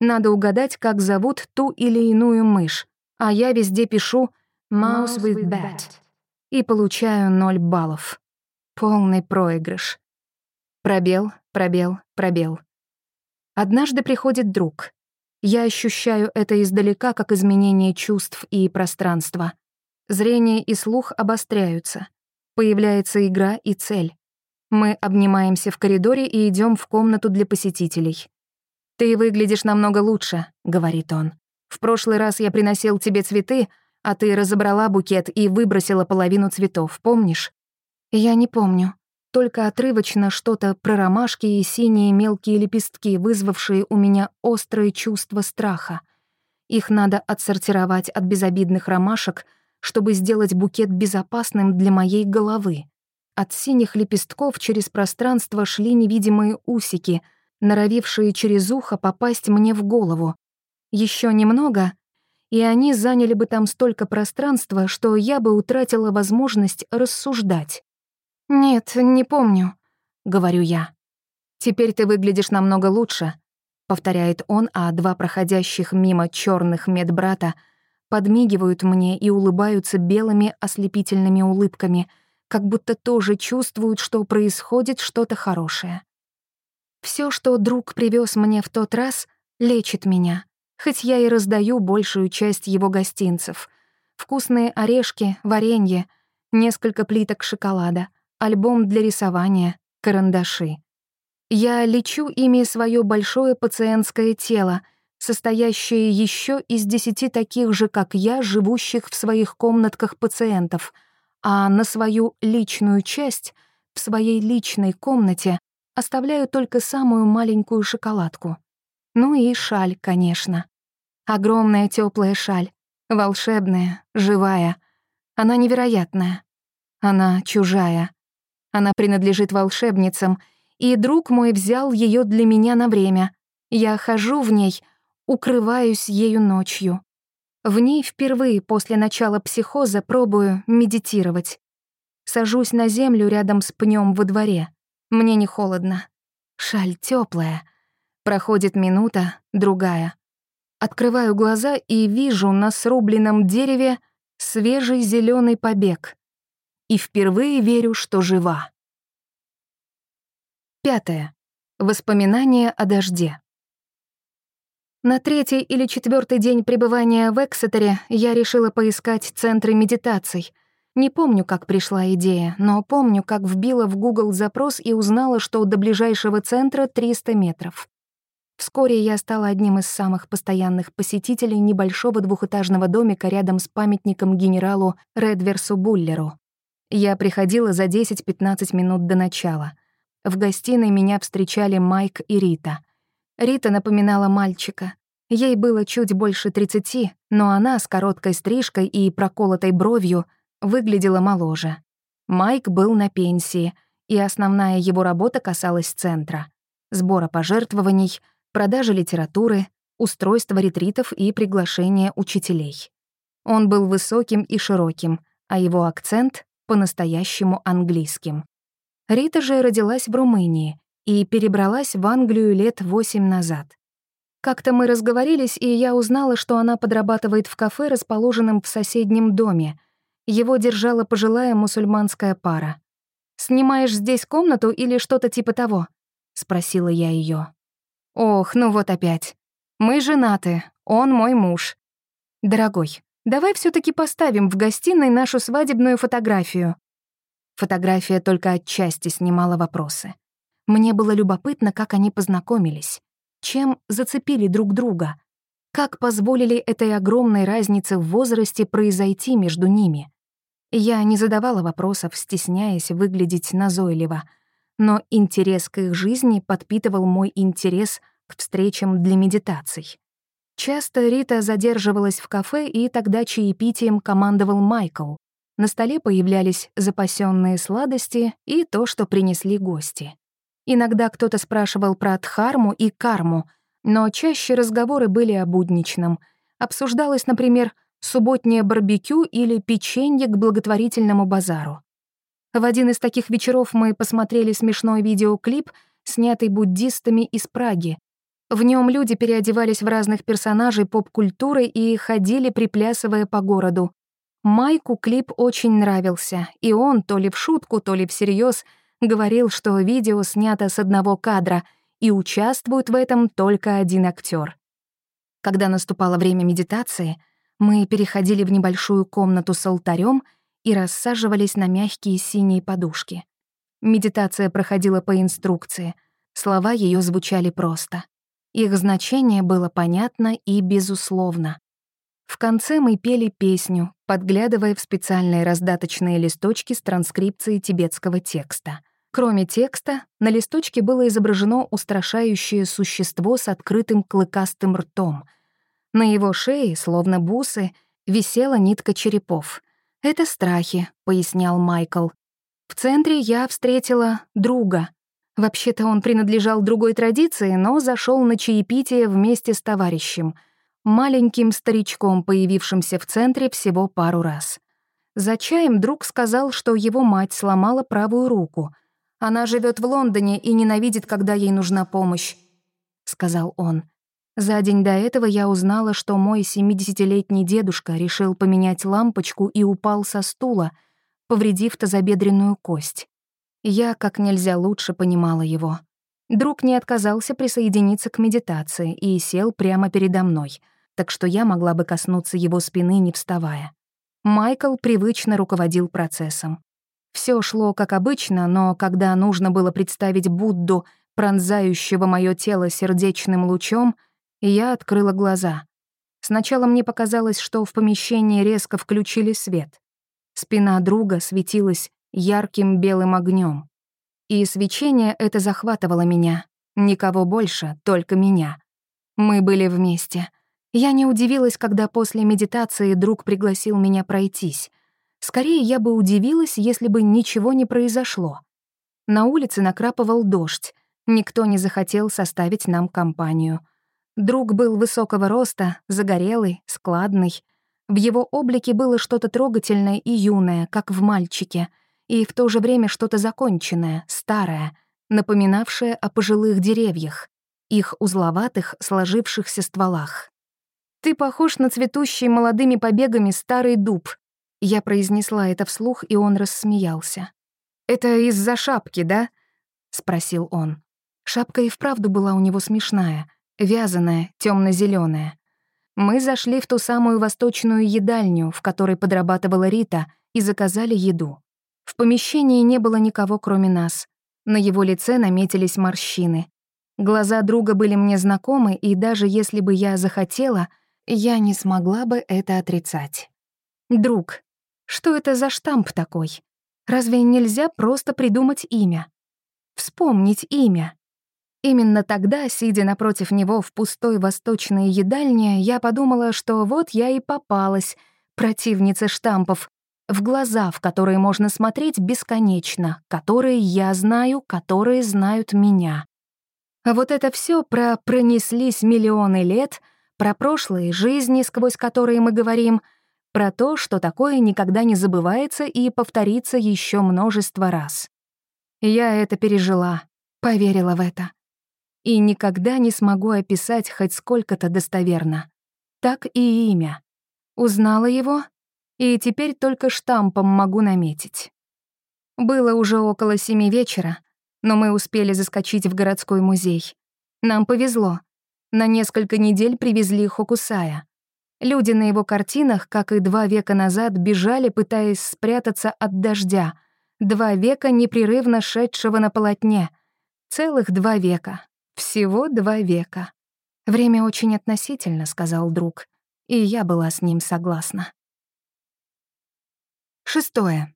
Надо угадать, как зовут ту или иную мышь, а я везде пишу «mouse with bat» и получаю ноль баллов. Полный проигрыш. Пробел, пробел, пробел. Однажды приходит друг. Я ощущаю это издалека, как изменение чувств и пространства. Зрение и слух обостряются. Появляется игра и цель. Мы обнимаемся в коридоре и идем в комнату для посетителей. «Ты выглядишь намного лучше», — говорит он. «В прошлый раз я приносил тебе цветы, а ты разобрала букет и выбросила половину цветов, помнишь?» «Я не помню. Только отрывочно что-то про ромашки и синие мелкие лепестки, вызвавшие у меня острое чувство страха. Их надо отсортировать от безобидных ромашек, чтобы сделать букет безопасным для моей головы. От синих лепестков через пространство шли невидимые усики, норовившие через ухо попасть мне в голову. Еще немного, и они заняли бы там столько пространства, что я бы утратила возможность рассуждать. «Нет, не помню», — говорю я. «Теперь ты выглядишь намного лучше», — повторяет он, а два проходящих мимо черных медбрата подмигивают мне и улыбаются белыми ослепительными улыбками, как будто тоже чувствуют, что происходит что-то хорошее. Все, что друг привез мне в тот раз, лечит меня, хоть я и раздаю большую часть его гостинцев. Вкусные орешки, варенье, несколько плиток шоколада, альбом для рисования, карандаши. Я лечу ими свое большое пациентское тело, состоящее еще из десяти таких же, как я, живущих в своих комнатках пациентов, а на свою личную часть, в своей личной комнате, оставляю только самую маленькую шоколадку. Ну и шаль, конечно. Огромная теплая шаль, волшебная, живая. Она невероятная. Она чужая. Она принадлежит волшебницам, и друг мой взял ее для меня на время. Я хожу в ней, укрываюсь ею ночью. В ней впервые после начала психоза пробую медитировать. Сажусь на землю рядом с пнем во дворе. Мне не холодно. Шаль теплая. Проходит минута, другая. Открываю глаза и вижу на срубленном дереве свежий зеленый побег и впервые верю, что жива. Пятое. Воспоминания о дожде. На третий или четвертый день пребывания в Эксетере я решила поискать центры медитаций. Не помню, как пришла идея, но помню, как вбила в Google запрос и узнала, что до ближайшего центра 300 метров. Вскоре я стала одним из самых постоянных посетителей небольшого двухэтажного домика рядом с памятником генералу Редверсу Буллеру. Я приходила за 10-15 минут до начала. В гостиной меня встречали Майк и Рита. Рита напоминала мальчика. Ей было чуть больше 30, но она с короткой стрижкой и проколотой бровью выглядела моложе. Майк был на пенсии, и основная его работа касалась центра. Сбора пожертвований, продажи литературы, устройства ретритов и приглашения учителей. Он был высоким и широким, а его акцент по-настоящему английским. Рита же родилась в Румынии и перебралась в Англию лет восемь назад. Как-то мы разговорились, и я узнала, что она подрабатывает в кафе, расположенном в соседнем доме. Его держала пожилая мусульманская пара. «Снимаешь здесь комнату или что-то типа того?» — спросила я ее. «Ох, ну вот опять. Мы женаты, он мой муж. Дорогой, Давай все таки поставим в гостиной нашу свадебную фотографию». Фотография только отчасти снимала вопросы. Мне было любопытно, как они познакомились, чем зацепили друг друга, как позволили этой огромной разнице в возрасте произойти между ними. Я не задавала вопросов, стесняясь выглядеть назойливо, но интерес к их жизни подпитывал мой интерес к встречам для медитаций. Часто Рита задерживалась в кафе, и тогда чаепитием командовал Майкл. На столе появлялись запасенные сладости и то, что принесли гости. Иногда кто-то спрашивал про Дхарму и Карму, но чаще разговоры были о будничном. Обсуждалось, например, субботнее барбекю или печенье к благотворительному базару. В один из таких вечеров мы посмотрели смешной видеоклип, снятый буддистами из Праги, в нем люди переодевались в разных персонажей поп-культуры и ходили, приплясывая по городу. Майку клип очень нравился, и он, то ли в шутку, то ли всерьез, говорил, что видео снято с одного кадра, и участвует в этом только один актер. Когда наступало время медитации, мы переходили в небольшую комнату с алтарем и рассаживались на мягкие синие подушки. Медитация проходила по инструкции, слова ее звучали просто — их значение было понятно и безусловно. В конце мы пели песню, подглядывая в специальные раздаточные листочки с транскрипцией тибетского текста. Кроме текста, на листочке было изображено устрашающее существо с открытым клыкастым ртом. На его шее, словно бусы, висела нитка черепов. «Это страхи», — пояснял Майкл. В центре я встретила друга. Вообще-то он принадлежал другой традиции, но зашел на чаепитие вместе с товарищем, маленьким старичком, появившимся в центре всего пару раз. За чаем друг сказал, что его мать сломала правую руку. Она живет в Лондоне и ненавидит, когда ей нужна помощь, сказал он. За день до этого я узнала, что мой 70-летний дедушка решил поменять лампочку и упал со стула, повредив тазобедренную кость. Я как нельзя лучше понимала его. Друг не отказался присоединиться к медитации и сел прямо передо мной, так что я могла бы коснуться его спины, не вставая. Майкл привычно руководил процессом. Все шло как обычно, но когда нужно было представить Будду, пронзающего мое тело сердечным лучом, я открыла глаза. Сначала мне показалось, что в помещении резко включили свет. Спина друга светилась ярким белым огнем. И свечение это захватывало меня. Никого больше, только меня. Мы были вместе. Я не удивилась, когда после медитации друг пригласил меня пройтись. Скорее, я бы удивилась, если бы ничего не произошло. На улице накрапывал дождь. Никто не захотел составить нам компанию — Друг был высокого роста, загорелый, складный. В его облике было что-то трогательное и юное, как в мальчике, и в то же время что-то законченное, старое, напоминавшее о пожилых деревьях, их узловатых, сложившихся стволах. «Ты похож на цветущий молодыми побегами старый дуб», я произнесла это вслух, и он рассмеялся. «Это из-за шапки, да?» — спросил он. Шапка и вправду была у него смешная — вязаная, темно зеленая Мы зашли в ту самую восточную едальню, в которой подрабатывала Рита, и заказали еду. В помещении не было никого, кроме нас. На его лице наметились морщины. Глаза друга были мне знакомы, и даже если бы я захотела, я не смогла бы это отрицать. «Друг, что это за штамп такой? Разве нельзя просто придумать имя? Вспомнить имя?» Именно тогда, сидя напротив него в пустой восточной едальне, я подумала, что вот я и попалась, противница штампов, в глаза, в которые можно смотреть бесконечно, которые я знаю, которые знают меня. А вот это все про «пронеслись миллионы лет», про прошлые жизни, сквозь которые мы говорим, про то, что такое никогда не забывается и повторится еще множество раз. Я это пережила, поверила в это и никогда не смогу описать хоть сколько-то достоверно. Так и имя. Узнала его, и теперь только штампом могу наметить. Было уже около семи вечера, но мы успели заскочить в городской музей. Нам повезло. На несколько недель привезли Хокусая. Люди на его картинах, как и два века назад, бежали, пытаясь спрятаться от дождя. Два века непрерывно шедшего на полотне. Целых два века. Всего два века. Время очень относительно, сказал друг, и я была с ним согласна. Шестое.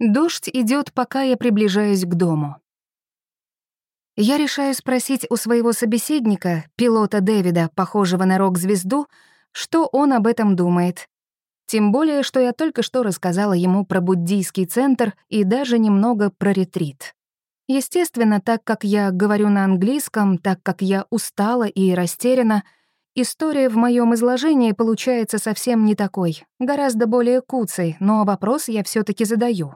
Дождь идет, пока я приближаюсь к дому. Я решаю спросить у своего собеседника, пилота Дэвида, похожего на рок-звезду, что он об этом думает. Тем более, что я только что рассказала ему про буддийский центр и даже немного про ретрит. Естественно, так как я говорю на английском, так как я устала и растеряна, история в моем изложении получается совсем не такой, гораздо более куцей, но вопрос я все таки задаю.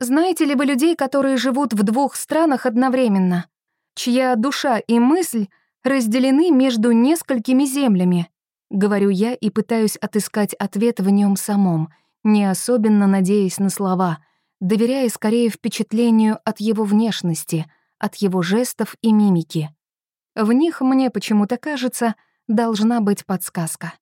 Знаете ли вы людей, которые живут в двух странах одновременно, чья душа и мысль разделены между несколькими землями? Говорю я и пытаюсь отыскать ответ в нем самом, не особенно надеясь на слова — доверяя скорее впечатлению от его внешности, от его жестов и мимики. В них, мне почему-то кажется, должна быть подсказка.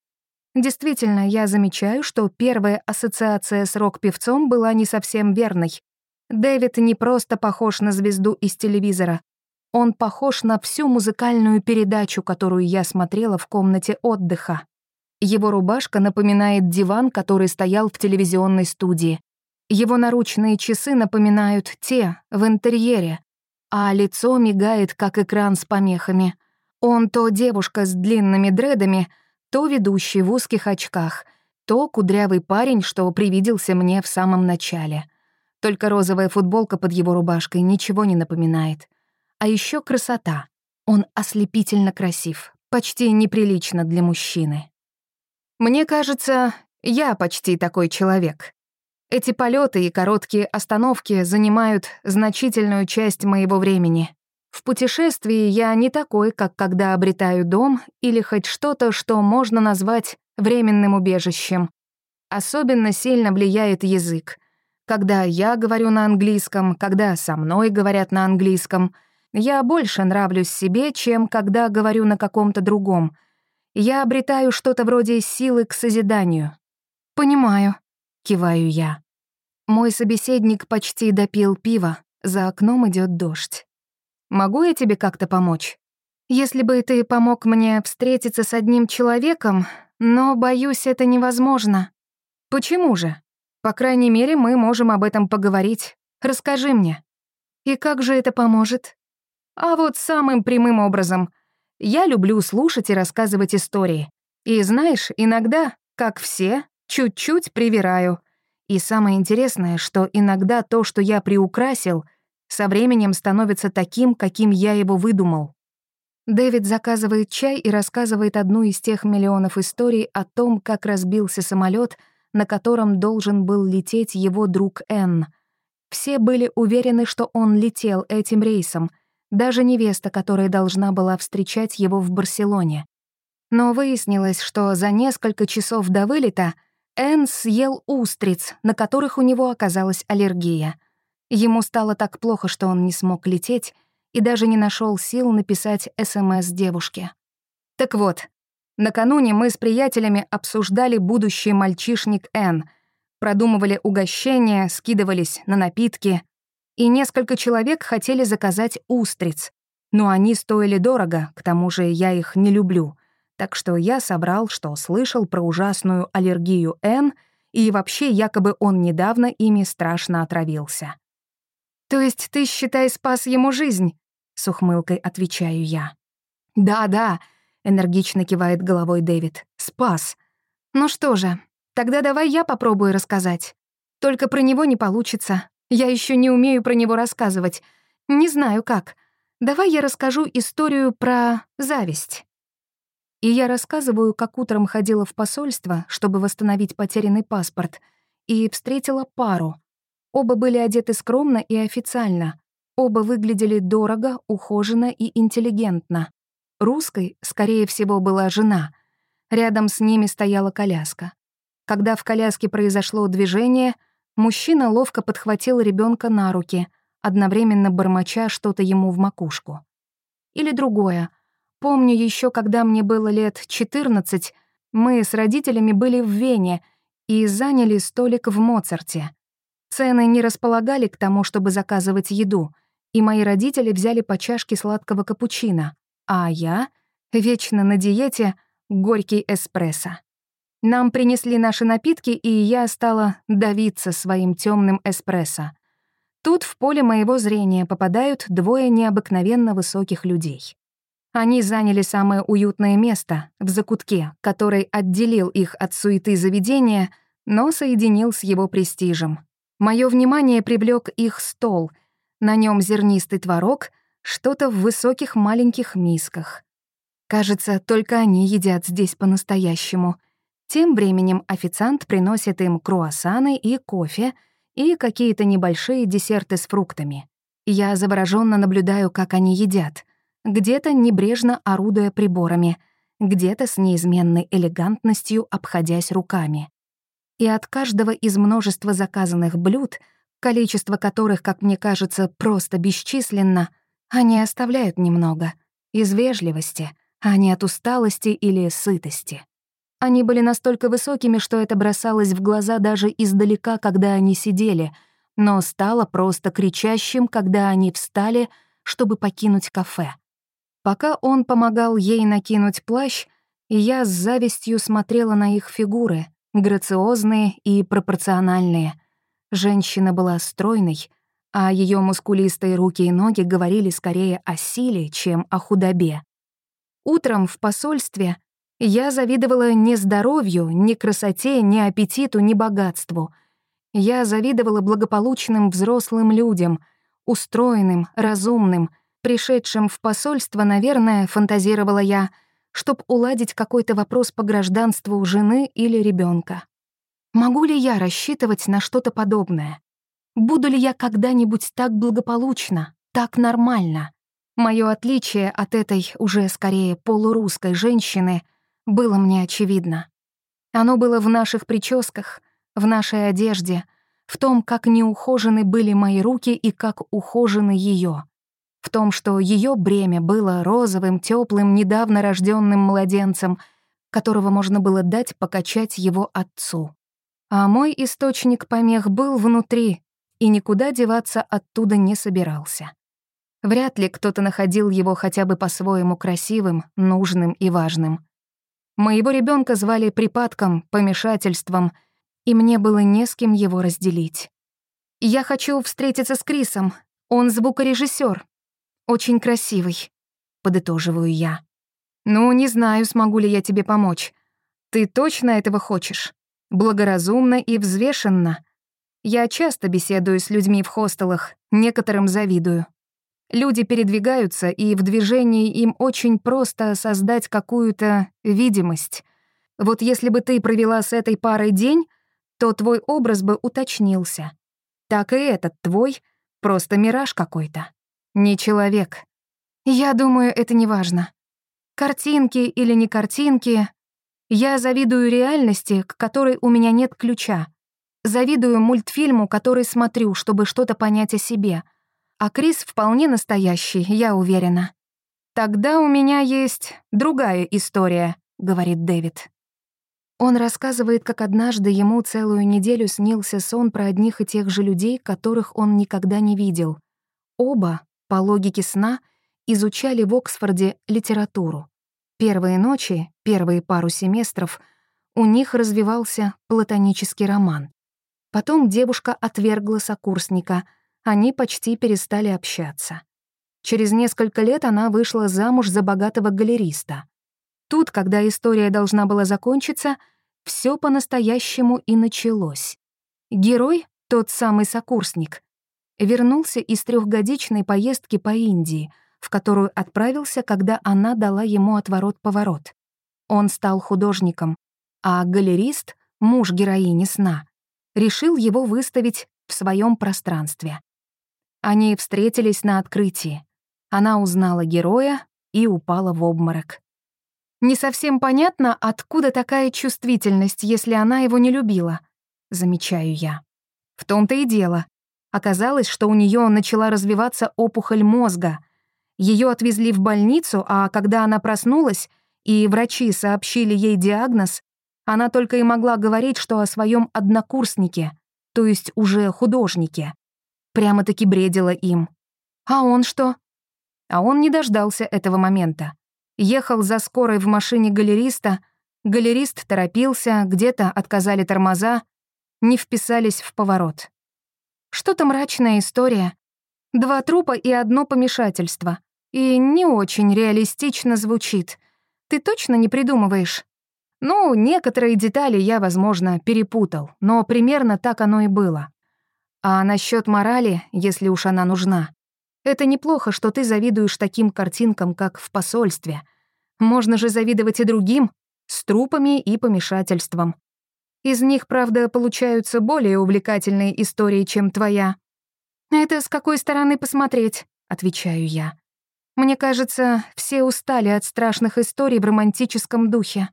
Действительно, я замечаю, что первая ассоциация с рок-певцом была не совсем верной. Дэвид не просто похож на звезду из телевизора. Он похож на всю музыкальную передачу, которую я смотрела в комнате отдыха. Его рубашка напоминает диван, который стоял в телевизионной студии. Его наручные часы напоминают те в интерьере, а лицо мигает, как экран с помехами. Он то девушка с длинными дредами, То ведущий в узких очках, то кудрявый парень, что привиделся мне в самом начале. Только розовая футболка под его рубашкой ничего не напоминает. А еще красота. Он ослепительно красив, почти неприлично для мужчины. Мне кажется, я почти такой человек. Эти полеты и короткие остановки занимают значительную часть моего времени. В путешествии я не такой, как когда обретаю дом или хоть что-то, что можно назвать временным убежищем. Особенно сильно влияет язык. Когда я говорю на английском, когда со мной говорят на английском, я больше нравлюсь себе, чем когда говорю на каком-то другом. Я обретаю что-то вроде силы к созиданию. «Понимаю», — киваю я. Мой собеседник почти допил пиво, за окном идет дождь. Могу я тебе как-то помочь? Если бы ты помог мне встретиться с одним человеком, но, боюсь, это невозможно. Почему же? По крайней мере, мы можем об этом поговорить. Расскажи мне. И как же это поможет? А вот самым прямым образом. Я люблю слушать и рассказывать истории. И знаешь, иногда, как все, чуть-чуть привираю. И самое интересное, что иногда то, что я приукрасил — со временем становится таким, каким я его выдумал. Дэвид заказывает чай и рассказывает одну из тех миллионов историй о том, как разбился самолет, на котором должен был лететь его друг Энн. Все были уверены, что он летел этим рейсом, даже невеста, которая должна была встречать его в Барселоне. Но выяснилось, что за несколько часов до вылета Энн съел устриц, на которых у него оказалась аллергия — Ему стало так плохо, что он не смог лететь и даже не нашел сил написать СМС девушке. Так вот, накануне мы с приятелями обсуждали будущий мальчишник Н, продумывали угощения, скидывались на напитки, и несколько человек хотели заказать устриц, но они стоили дорого, к тому же я их не люблю, так что я собрал, что слышал про ужасную аллергию Н, и вообще якобы он недавно ими страшно отравился. «То есть ты, считай, спас ему жизнь?» — с ухмылкой отвечаю я. «Да-да», — энергично кивает головой Дэвид. «Спас. Ну что же, тогда давай я попробую рассказать. Только про него не получится. Я еще не умею про него рассказывать. Не знаю как. Давай я расскажу историю про зависть». И я рассказываю, как утром ходила в посольство, чтобы восстановить потерянный паспорт, и встретила пару — Оба были одеты скромно и официально. Оба выглядели дорого, ухоженно и интеллигентно. Русской, скорее всего, была жена. Рядом с ними стояла коляска. Когда в коляске произошло движение, мужчина ловко подхватил ребенка на руки, одновременно бормоча что-то ему в макушку. Или другое. Помню еще, когда мне было лет 14, мы с родителями были в Вене и заняли столик в Моцарте. Цены не располагали к тому, чтобы заказывать еду, и мои родители взяли по чашке сладкого капучино, а я, вечно на диете, горький эспрессо. Нам принесли наши напитки, и я стала давиться своим темным эспрессо. Тут в поле моего зрения попадают двое необыкновенно высоких людей. Они заняли самое уютное место в закутке, который отделил их от суеты заведения, но соединил с его престижем. Мое внимание привлек их стол. На нем зернистый творог, что-то в высоких маленьких мисках. Кажется, только они едят здесь по-настоящему. Тем временем официант приносит им круассаны и кофе и какие-то небольшие десерты с фруктами. Я завороженно наблюдаю, как они едят. Где-то небрежно орудуя приборами, где-то с неизменной элегантностью обходясь руками и от каждого из множества заказанных блюд, количество которых, как мне кажется, просто бесчисленно, они оставляют немного. Из вежливости, а не от усталости или сытости. Они были настолько высокими, что это бросалось в глаза даже издалека, когда они сидели, но стало просто кричащим, когда они встали, чтобы покинуть кафе. Пока он помогал ей накинуть плащ, я с завистью смотрела на их фигуры — грациозные и пропорциональные. Женщина была стройной, а ее мускулистые руки и ноги говорили скорее о силе, чем о худобе. Утром в посольстве Я завидовала не здоровью, ни красоте, ни аппетиту, ни богатству. Я завидовала благополучным взрослым людям, устроенным, разумным, пришедшим в посольство, наверное, фантазировала я, чтоб уладить какой-то вопрос по гражданству жены или ребенка. Могу ли я рассчитывать на что-то подобное? Буду ли я когда-нибудь так благополучна, так нормально? Моё отличие от этой уже скорее полурусской женщины было мне очевидно. Оно было в наших прическах, в нашей одежде, в том, как неухожены были мои руки и как ухожены её, в том, что её бремя было розовым, тёплым, недавно рождённым младенцем, которого можно было дать покачать его отцу. А мой источник помех был внутри, и никуда деваться оттуда не собирался. Вряд ли кто-то находил его хотя бы по-своему красивым, нужным и важным. Моего ребенка звали припадком, помешательством, и мне было не с кем его разделить. «Я хочу встретиться с Крисом. Он звукорежиссер. Очень красивый», — подытоживаю я. «Ну, не знаю, смогу ли я тебе помочь. Ты точно этого хочешь?» благоразумно и взвешенно. Я часто беседую с людьми в хостелах, некоторым завидую. Люди передвигаются, и в движении им очень просто создать какую-то видимость. Вот если бы ты провела с этой парой день, то твой образ бы уточнился. Так и этот твой — просто мираж какой-то. Не человек. Я думаю, это не важно. Картинки или не картинки, я завидую реальности, к которой у меня нет ключа. Завидую мультфильму, который смотрю, чтобы что-то понять о себе. А Крис вполне настоящий, я уверена. «Тогда у меня есть другая история», — говорит Дэвид. Он рассказывает, как однажды ему целую неделю снился сон про одних и тех же людей, которых он никогда не видел. Оба, по логике сна, изучали в Оксфорде литературу. Первые ночи, первые пару семестров, у них развивался платонический роман. Потом девушка отвергла сокурсника, они почти перестали общаться. Через несколько лет она вышла замуж за богатого галериста. Тут, когда история должна была закончиться, все по-настоящему и началось. Герой, тот самый сокурсник, вернулся из трехгодичной поездки по Индии — в которую отправился, когда она дала ему отворот-поворот. Он стал художником, а галерист, муж героини сна, решил его выставить в своем пространстве. Они встретились на открытии. Она узнала героя и упала в обморок. Не совсем понятно, откуда такая чувствительность, если она его не любила, замечаю я. В том-то и дело. Оказалось, что у нее начала развиваться опухоль мозга, ее отвезли в больницу, а когда она проснулась, и врачи сообщили ей диагноз, она только и могла говорить, что о своем однокурснике, то есть уже художнике. Прямо-таки бредила им. А он что? А он не дождался этого момента. Ехал за скорой в машине галериста, галерист торопился, где-то отказали тормоза, не вписались в поворот. Что-то мрачная история. Два трупа и одно помешательство. И не очень реалистично звучит. Ты точно не придумываешь? Ну, некоторые детали я, возможно, перепутал, но примерно так оно и было. А насчет морали, если уж она нужна, это неплохо, что ты завидуешь таким картинкам, как в посольстве. Можно же завидовать и другим, с трупами и помешательством. Из них, правда, получаются более увлекательные истории, чем твоя. «Это с какой стороны посмотреть?» — отвечаю я. Мне кажется, все устали от страшных историй в романтическом духе.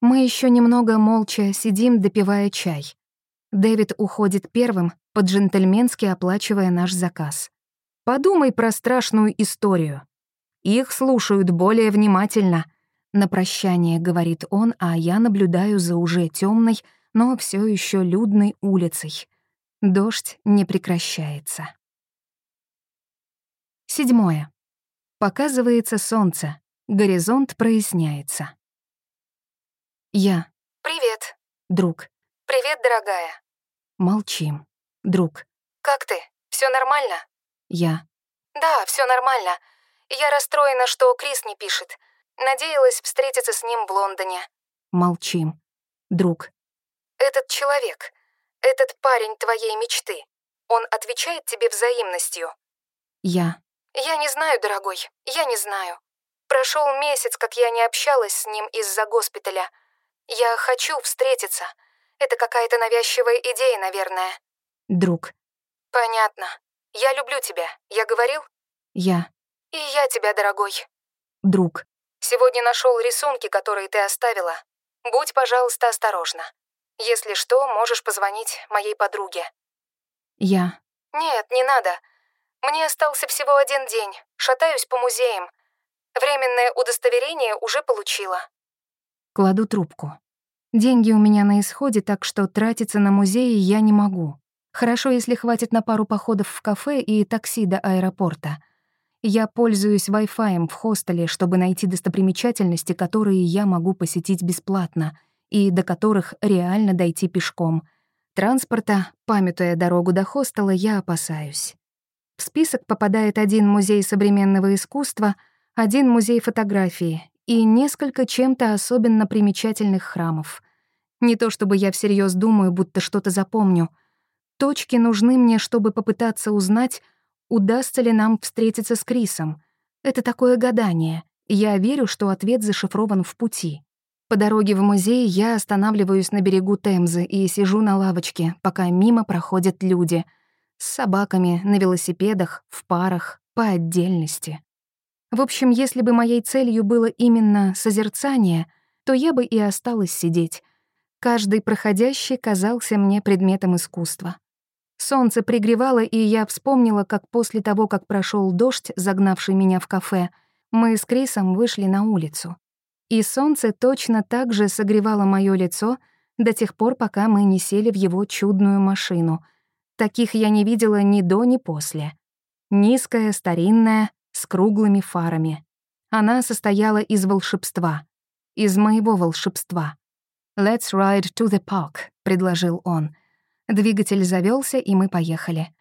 Мы еще немного молча сидим, допивая чай. Дэвид уходит первым, по-джентльменски оплачивая наш заказ. Подумай про страшную историю. Их слушают более внимательно. На прощание говорит он, а я наблюдаю за уже темной, но все еще людной улицей. Дождь не прекращается. Седьмое. Показывается солнце, горизонт проясняется. Я. «Привет». Друг. «Привет, дорогая». Молчим. Друг. «Как ты? Все нормально?» Я. «Да, все нормально. Я расстроена, что Крис не пишет. Надеялась встретиться с ним в Лондоне. Молчим. Друг. Этот человек, этот парень твоей мечты, он отвечает тебе взаимностью? Я. Я не знаю, дорогой, я не знаю. Прошел месяц, как я не общалась с ним из-за госпиталя. Я хочу встретиться. Это какая-то навязчивая идея, наверное. Друг. Понятно. Я люблю тебя. Я говорил? Я. И я тебя, дорогой. Друг. Сегодня нашел рисунки, которые ты оставила. Будь, пожалуйста, осторожна. Если что, можешь позвонить моей подруге. Я. Нет, не надо. Мне остался всего один день. Шатаюсь по музеям. Временное удостоверение уже получила. Кладу трубку. Деньги у меня на исходе, так что тратиться на музеи я не могу. Хорошо, если хватит на пару походов в кафе и такси до аэропорта. Я пользуюсь Wi-Fi в хостеле, чтобы найти достопримечательности, которые я могу посетить бесплатно и до которых реально дойти пешком. Транспорта, памятуя дорогу до хостела, я опасаюсь. В список попадает один музей современного искусства, один музей фотографии и несколько чем-то особенно примечательных храмов. Не то чтобы я всерьез думаю, будто что-то запомню. Точки нужны мне, чтобы попытаться узнать, удастся ли нам встретиться с Крисом. Это такое гадание. Я верю, что ответ зашифрован в пути. По дороге в музей я останавливаюсь на берегу Темзы и сижу на лавочке, пока мимо проходят люди. С собаками, на велосипедах, в парах, по отдельности. В общем, если бы моей целью было именно созерцание, то я бы и осталась сидеть. Каждый проходящий казался мне предметом искусства. Солнце пригревало, и я вспомнила, как после того, как прошел дождь, загнавший меня в кафе, мы с Крисом вышли на улицу. И солнце точно так же согревало моё лицо до тех пор, пока мы не сели в его чудную машину. Таких я не видела ни до, ни после. Низкая, старинная, с круглыми фарами. Она состояла из волшебства. Из моего волшебства. «Let's ride to the park», — предложил он. Двигатель завёлся, и мы поехали.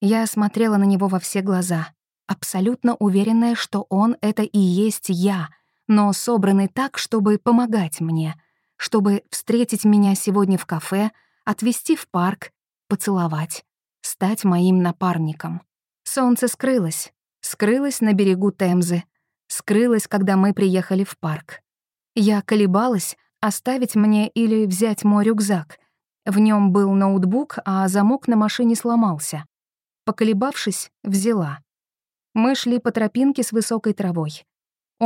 Я смотрела на него во все глаза, абсолютно уверенная, что он — это и есть я — но собраны так, чтобы помогать мне, чтобы встретить меня сегодня в кафе, отвезти в парк, поцеловать, стать моим напарником. Солнце скрылось, скрылось на берегу Темзы, скрылось, когда мы приехали в парк. Я колебалась, оставить мне или взять мой рюкзак. В нем был ноутбук, а замок на машине сломался. Поколебавшись, взяла. Мы шли по тропинке с высокой травой.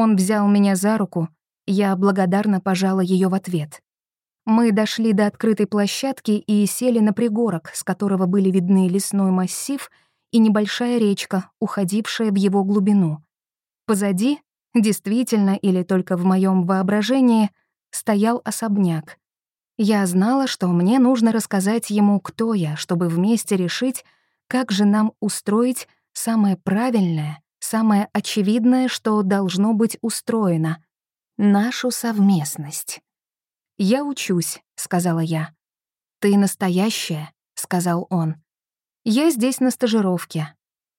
Он взял меня за руку, я благодарно пожала ее в ответ. Мы дошли до открытой площадки и сели на пригорок, с которого были видны лесной массив и небольшая речка, уходившая в его глубину. Позади, действительно или только в моем воображении, стоял особняк. Я знала, что мне нужно рассказать ему, кто я, чтобы вместе решить, как же нам устроить самое правильное самое очевидное, что должно быть устроено — нашу совместность. «Я учусь», — сказала я. «Ты настоящая», — сказал он. «Я здесь на стажировке».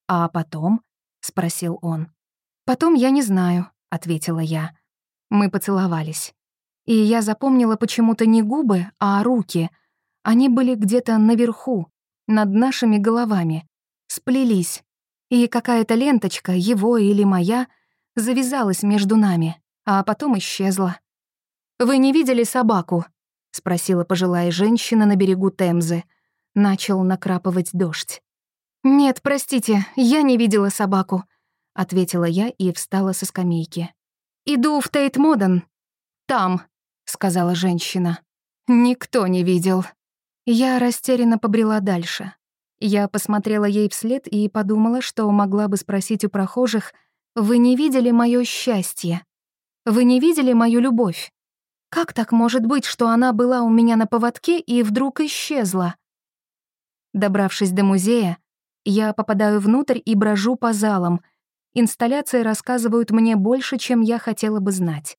«А потом?» — спросил он. «Потом я не знаю», — ответила я. Мы поцеловались. И я запомнила почему-то не губы, а руки. Они были где-то наверху, над нашими головами. Сплелись, и какая-то ленточка, его или моя, завязалась между нами, а потом исчезла. «Вы не видели собаку?» — спросила пожилая женщина на берегу Темзы. Начал накрапывать дождь. «Нет, простите, я не видела собаку», — ответила я и встала со скамейки. «Иду в Тейт Моден». «Там», — сказала женщина. «Никто не видел». Я растерянно побрела дальше. Я посмотрела ей вслед и подумала, что могла бы спросить у прохожих, «Вы не видели моё счастье? Вы не видели мою любовь? Как так может быть, что она была у меня на поводке и вдруг исчезла?» Добравшись до музея, я попадаю внутрь и брожу по залам. Инсталляции рассказывают мне больше, чем я хотела бы знать.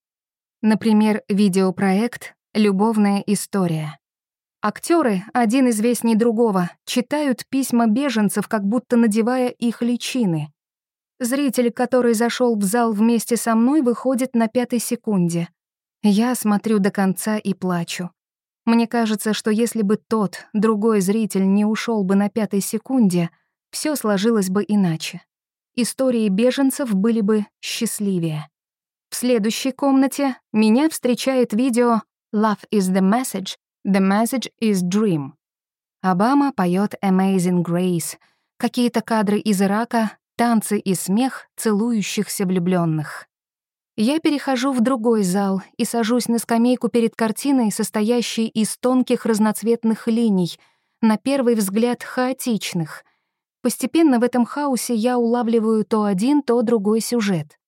Например, видеопроект «Любовная история». Актеры, один известней другого, читают письма беженцев, как будто надевая их личины. Зритель, который зашел в зал вместе со мной, выходит на пятой секунде. Я смотрю до конца и плачу. Мне кажется, что если бы тот, другой зритель не ушел бы на пятой секунде, все сложилось бы иначе. Истории беженцев были бы счастливее. В следующей комнате меня встречает видео «Love is the message, the message is dream». Обама поет «Amazing Grace», какие-то кадры из Ирака, танцы и смех целующихся влюбленных. Я перехожу в другой зал и сажусь на скамейку перед картиной, состоящей из тонких разноцветных линий, на первый взгляд хаотичных. Постепенно в этом хаосе я улавливаю то один, то другой сюжет.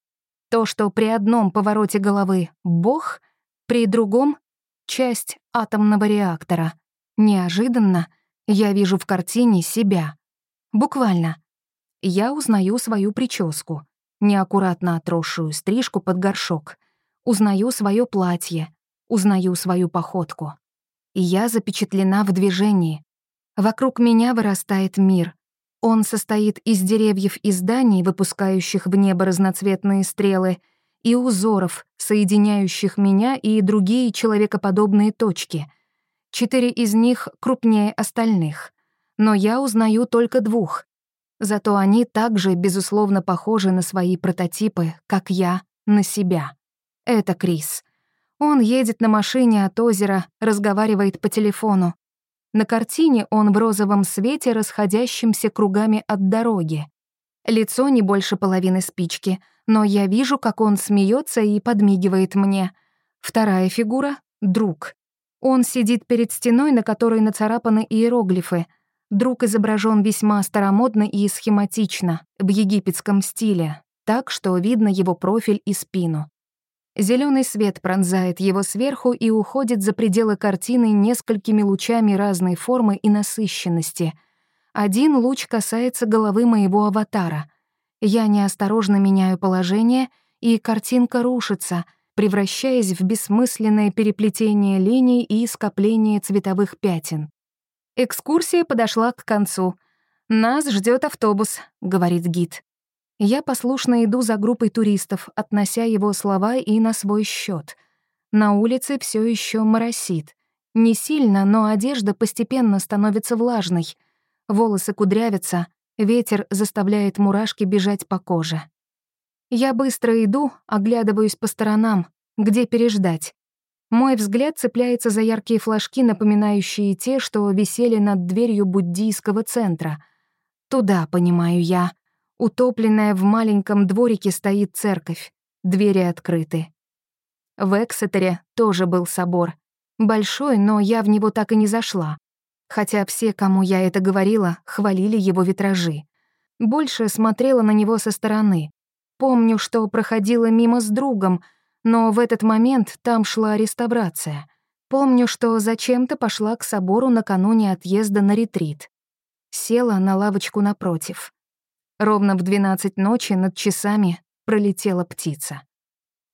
То, что при одном повороте головы — Бог, при другом — часть атомного реактора. Неожиданно я вижу в картине себя. Буквально. Я узнаю свою прическу, неаккуратно отросшую стрижку под горшок. Узнаю свое платье, узнаю свою походку. И я запечатлена в движении. Вокруг меня вырастает мир. Он состоит из деревьев и зданий, выпускающих в небо разноцветные стрелы, и узоров, соединяющих меня и другие человекоподобные точки. Четыре из них крупнее остальных. Но я узнаю только двух, Зато они также, безусловно, похожи на свои прототипы, как я, на себя. Это Крис. Он едет на машине от озера, разговаривает по телефону. На картине он в розовом свете, расходящемся кругами от дороги. Лицо не больше половины спички, но я вижу, как он смеется и подмигивает мне. Вторая фигура — друг. Он сидит перед стеной, на которой нацарапаны иероглифы — Друг изображен весьма старомодно и схематично, в египетском стиле, так что видно его профиль и спину. Зеленый свет пронзает его сверху и уходит за пределы картины несколькими лучами разной формы и насыщенности. Один луч касается головы моего аватара. Я неосторожно меняю положение, и картинка рушится, превращаясь в бессмысленное переплетение линий и скопление цветовых пятен. Экскурсия подошла к концу. «Нас ждет автобус», — говорит гид. Я послушно иду за группой туристов, относя его слова и на свой счет. На улице все еще моросит. Не сильно, но одежда постепенно становится влажной. Волосы кудрявятся, ветер заставляет мурашки бежать по коже. Я быстро иду, оглядываюсь по сторонам, где переждать. Мой взгляд цепляется за яркие флажки, напоминающие те, что висели над дверью буддийского центра. Туда, понимаю я. Утопленная в маленьком дворике стоит церковь. Двери открыты. В Эксетере тоже был собор. Большой, но я в него так и не зашла. Хотя все, кому я это говорила, хвалили его витражи. Больше смотрела на него со стороны. Помню, что проходила мимо с другом — но в этот момент там шла реставрация. Помню, что зачем-то пошла к собору накануне отъезда на ретрит. Села на лавочку напротив. Ровно в 12 ночи над часами пролетела птица.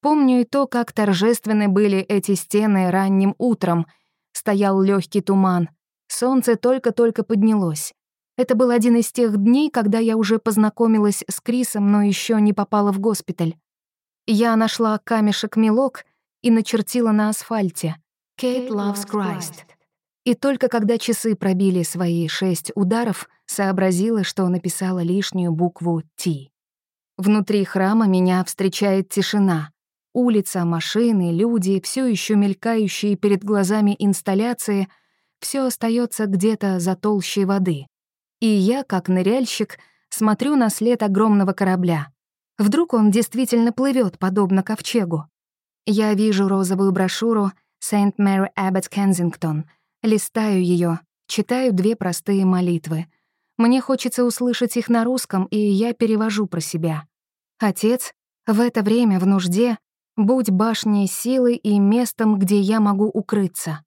Помню и то, как торжественны были эти стены ранним утром. Стоял легкий туман. Солнце только-только поднялось. Это был один из тех дней, когда я уже познакомилась с Крисом, но еще не попала в госпиталь. Я нашла камешек-мелок и начертила на асфальте «Kate loves Christ». И только когда часы пробили свои шесть ударов, сообразила, что написала лишнюю букву «Т». Внутри храма меня встречает тишина. Улица, машины, люди, все еще мелькающие перед глазами инсталляции, все остается где-то за толщей воды. И я, как ныряльщик, смотрю на след огромного корабля. Вдруг он действительно плывет, подобно ковчегу. Я вижу розовую брошюру «Saint Mary Abbott Kensington», листаю ее, читаю две простые молитвы. Мне хочется услышать их на русском, и я перевожу про себя. «Отец, в это время в нужде будь башней силы и местом, где я могу укрыться».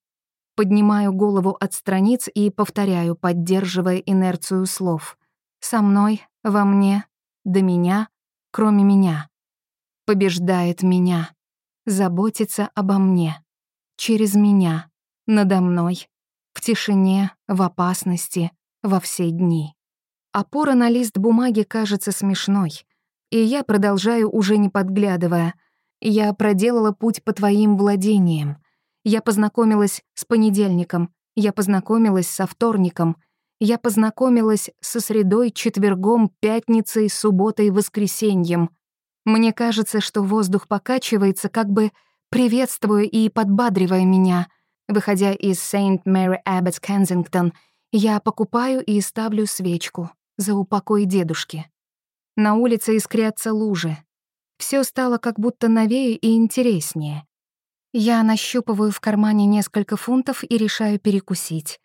Поднимаю голову от страниц и повторяю, поддерживая инерцию слов. «Со мной, во мне, до меня, кроме меня. Побеждает меня, заботится обо мне, через меня, надо мной, в тишине, в опасности, во все дни. Опора на лист бумаги кажется смешной. И я продолжаю, уже не подглядывая. Я проделала путь по твоим владениям. Я познакомилась с понедельником. Я познакомилась со вторником. Я познакомилась со средой, четвергом, пятницей, субботой, воскресеньем. Мне кажется, что воздух покачивается, как бы приветствуя и подбадривая меня. Выходя из St. Mary Abbott's Kensington, я покупаю и ставлю свечку за упокой дедушки. На улице искрятся лужи. Все стало как будто новее и интереснее. Я нащупываю в кармане несколько фунтов и решаю перекусить.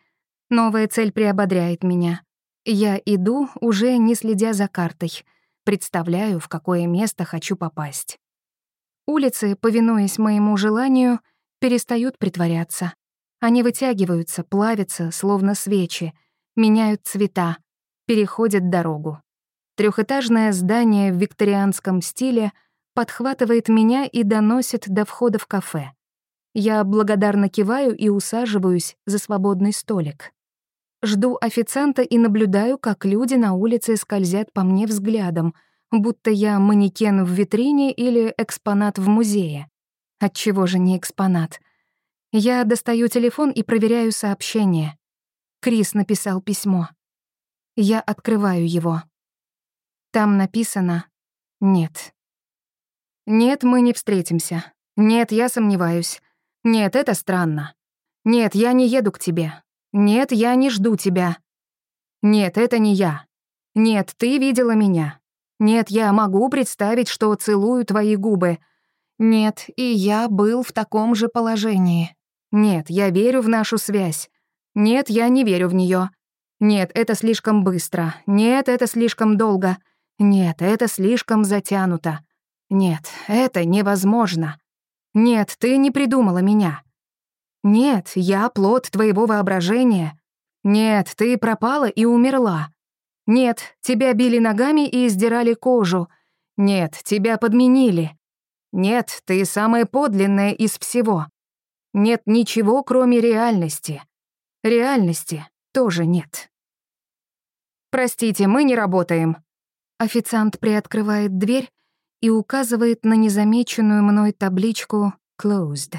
Новая цель приободряет меня. Я иду, уже не следя за картой. Представляю, в какое место хочу попасть. Улицы, повинуясь моему желанию, перестают притворяться. Они вытягиваются, плавятся, словно свечи, меняют цвета, переходят дорогу. Трехэтажное здание в викторианском стиле подхватывает меня и доносит до входа в кафе. Я благодарно киваю и усаживаюсь за свободный столик. Жду официанта и наблюдаю, как люди на улице скользят по мне взглядом, будто я манекен в витрине или экспонат в музее. Отчего же не экспонат? Я достаю телефон и проверяю сообщение. Крис написал письмо. Я открываю его. Там написано «Нет». «Нет, мы не встретимся. Нет, я сомневаюсь. Нет, это странно. Нет, я не еду к тебе. Нет, я не жду тебя. Нет, это не я. Нет, ты видела меня. Нет, я могу представить, что целую твои губы. Нет, и я был в таком же положении. Нет, я верю в нашу связь. Нет, я не верю в нее. Нет, это слишком быстро. Нет, это слишком долго. Нет, это слишком затянуто. Нет, это невозможно. Нет, ты не придумала меня. Нет, я плод твоего воображения. Нет, ты пропала и умерла. Нет, тебя били ногами и издирали кожу. Нет, тебя подменили. Нет, ты самая подлинная из всего. Нет ничего, кроме реальности. Реальности тоже нет. Простите, мы не работаем. Официант приоткрывает дверь и указывает на незамеченную мной табличку «Closed».